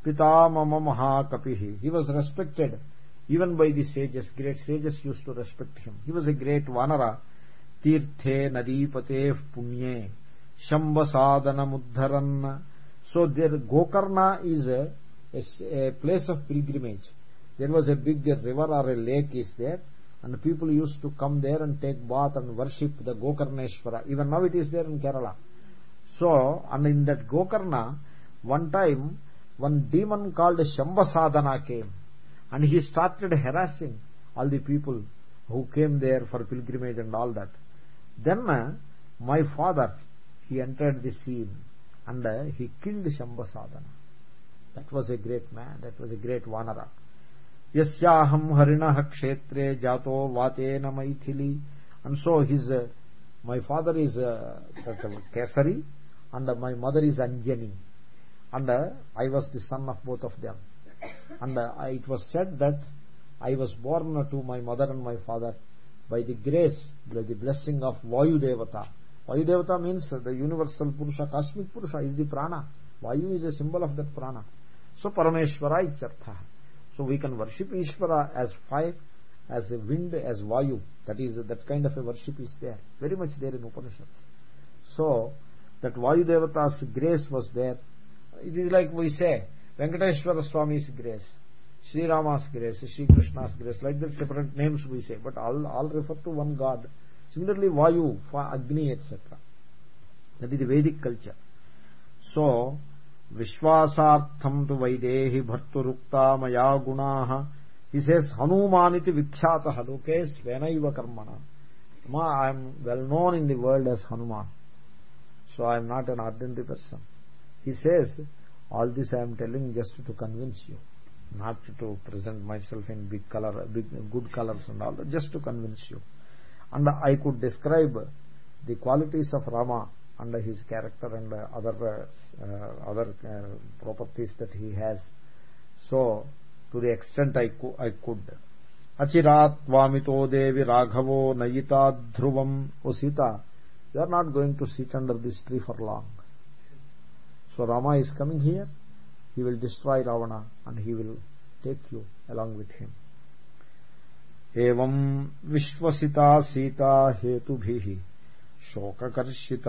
pitamama mahakapihi. He was respected even by the sages. Great sages used to respect him. He was a great vanara. Tirthe nadipate punye shambhasadanamudharan so there gokarna is a, place of pilgrimage. There was a big river or a lake is there and people used to come there and take bath and worship the gokarneshwara. Even now it is there in kerala. So and in that gokarna one time one demon called shambhasadana came and he started harassing all the people who came there for pilgrimage and all that. Then uh, my father he entered the scene and uh, he killed shambhasadana that was a great man that was a great vanara yasyaham harinah jato vatena maithili and so his uh, my father is uh, kesari and my mother is anjani and uh, i was the son of both of them and uh, it was said that I was born to my mother and my father by the grace, by the blessing of Vayu Devata. Vayu Devata means the universal Purusha, cosmic Purusha is the prana. Vayu is a symbol of that prana. So Parameshwara Ichartha. So we can worship Ishvara as fire, as a wind, as Vayu. That is, that kind of a worship is there. Very much there in Upanishads. So, that Vayu Devata's grace was there. It is like we say, Venkateshwara Swami's grace, Sri Rama's grace, Sri Krishna's grace, like that separate names we say, but all, all refer to one God. Similarly, Vayu, Agni, etc. That is the Vedic culture. So, विश्वासार्थम तो वैदेही भर्तुरुक्ता मया गुणा। इसे हनुमान विख्यात लोके स्वेन कर्मण। I am well known in the world as Hanuman so I am not an ordinary person he says all this I am telling just to convince you not to present myself in big colour good colours just to convince you and I could describe the qualities of Rama and his character and other other properties that he has. So to the extent i, co I could. అచిరాత్వామితో దేవి రాఘవో నయితా ధ్రువం ఓ Sita you are not going to sit under this tree for long so Rama is coming here he will destroy Ravana and he will take you along with him ఏం విశ్వసిత సీత హేతుభి శోకకర్షిత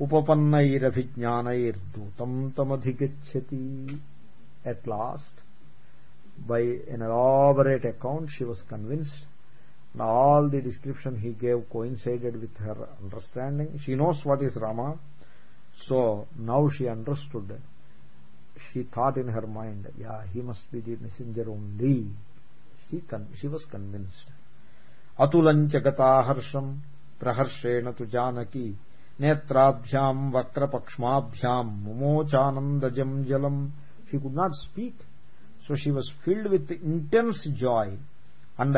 उपपन्नैरभिज्ञानैर्दूतं तमधिगच्छति at last by an elaborate account she was convinced and all the description he gave coincided with her understanding she knows what is rama so now she understood she thought in her mind yeah he must be the messenger only she she was convinced atulancha gata harsham praharshena tu janaki mumochanandajam jalam. She could not speak. So she was filled with intense joy. And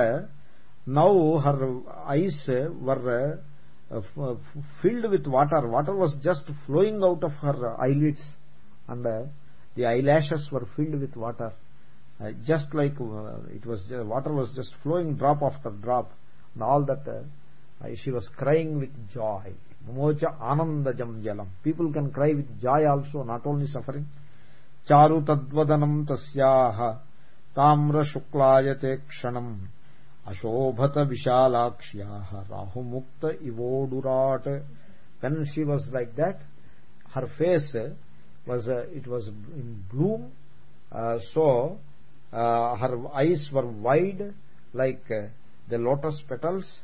now her eyes were uh, uh, filled with water. Water was just flowing out of her eyelids. And uh, the eyelashes were filled with water. Uh, just like uh, it was water was just flowing drop after drop. And all that she was crying with joy cry with joy also not only suffering charu tadvadanam tasyaha tamra shuklayate kshanam अशोभत uh, it was in bloom uh, so uh, her eyes were wide like uh, the lotus petals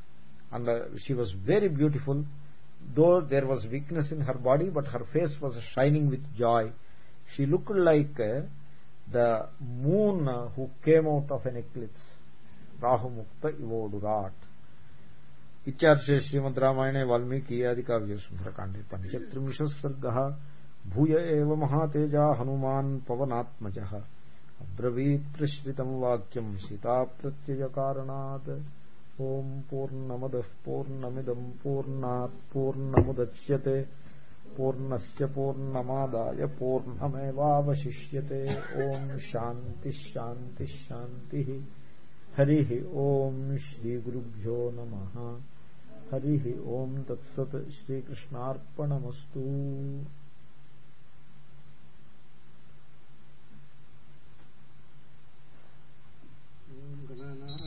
and uh, she was very beautiful though there was weakness in her body but her face was shining with joy she looked like uh, the moon who came out of an eclipse Rahu राहुमुक्त इवोडुराट इत्यार्षे श्रीमद रामायणे वाल्मीकि आदि काव्य सुंदरकांडे पंचत्रिंश सर्ग भूय एव महातेजा हनुमान् पवनात्मज अब्रवीत् प्रश्रितं वाक्यं सीता प्रत्ययकारणात् ॐ पूर्णमदः पूर्णमिदम् पूर्णात् पूर्णमुदच्यते। पूर्णस्य पूर्णमादाय पूर्णमेवशिष्य ओम शांति शांति शांति हरि ओम श्री गुरुभ्यो नम। हरि ओम तत्सत श्रीकृष्णार्पणमस्तु। गणानाम्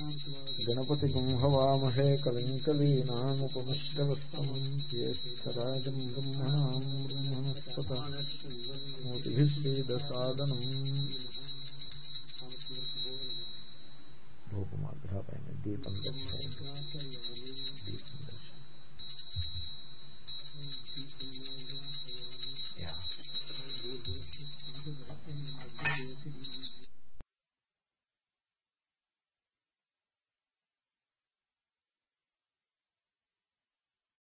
गणपतिगुम्हवामहे कलङ्कलीनामुपमिष्टवस्तम् ज्येष्ठराजम् ब्रह्मणाम् ब्रह्मणस्पत मोतिभिः श्रीदसादनम् ये दीपम् मोतिभिश्चीदसादनम्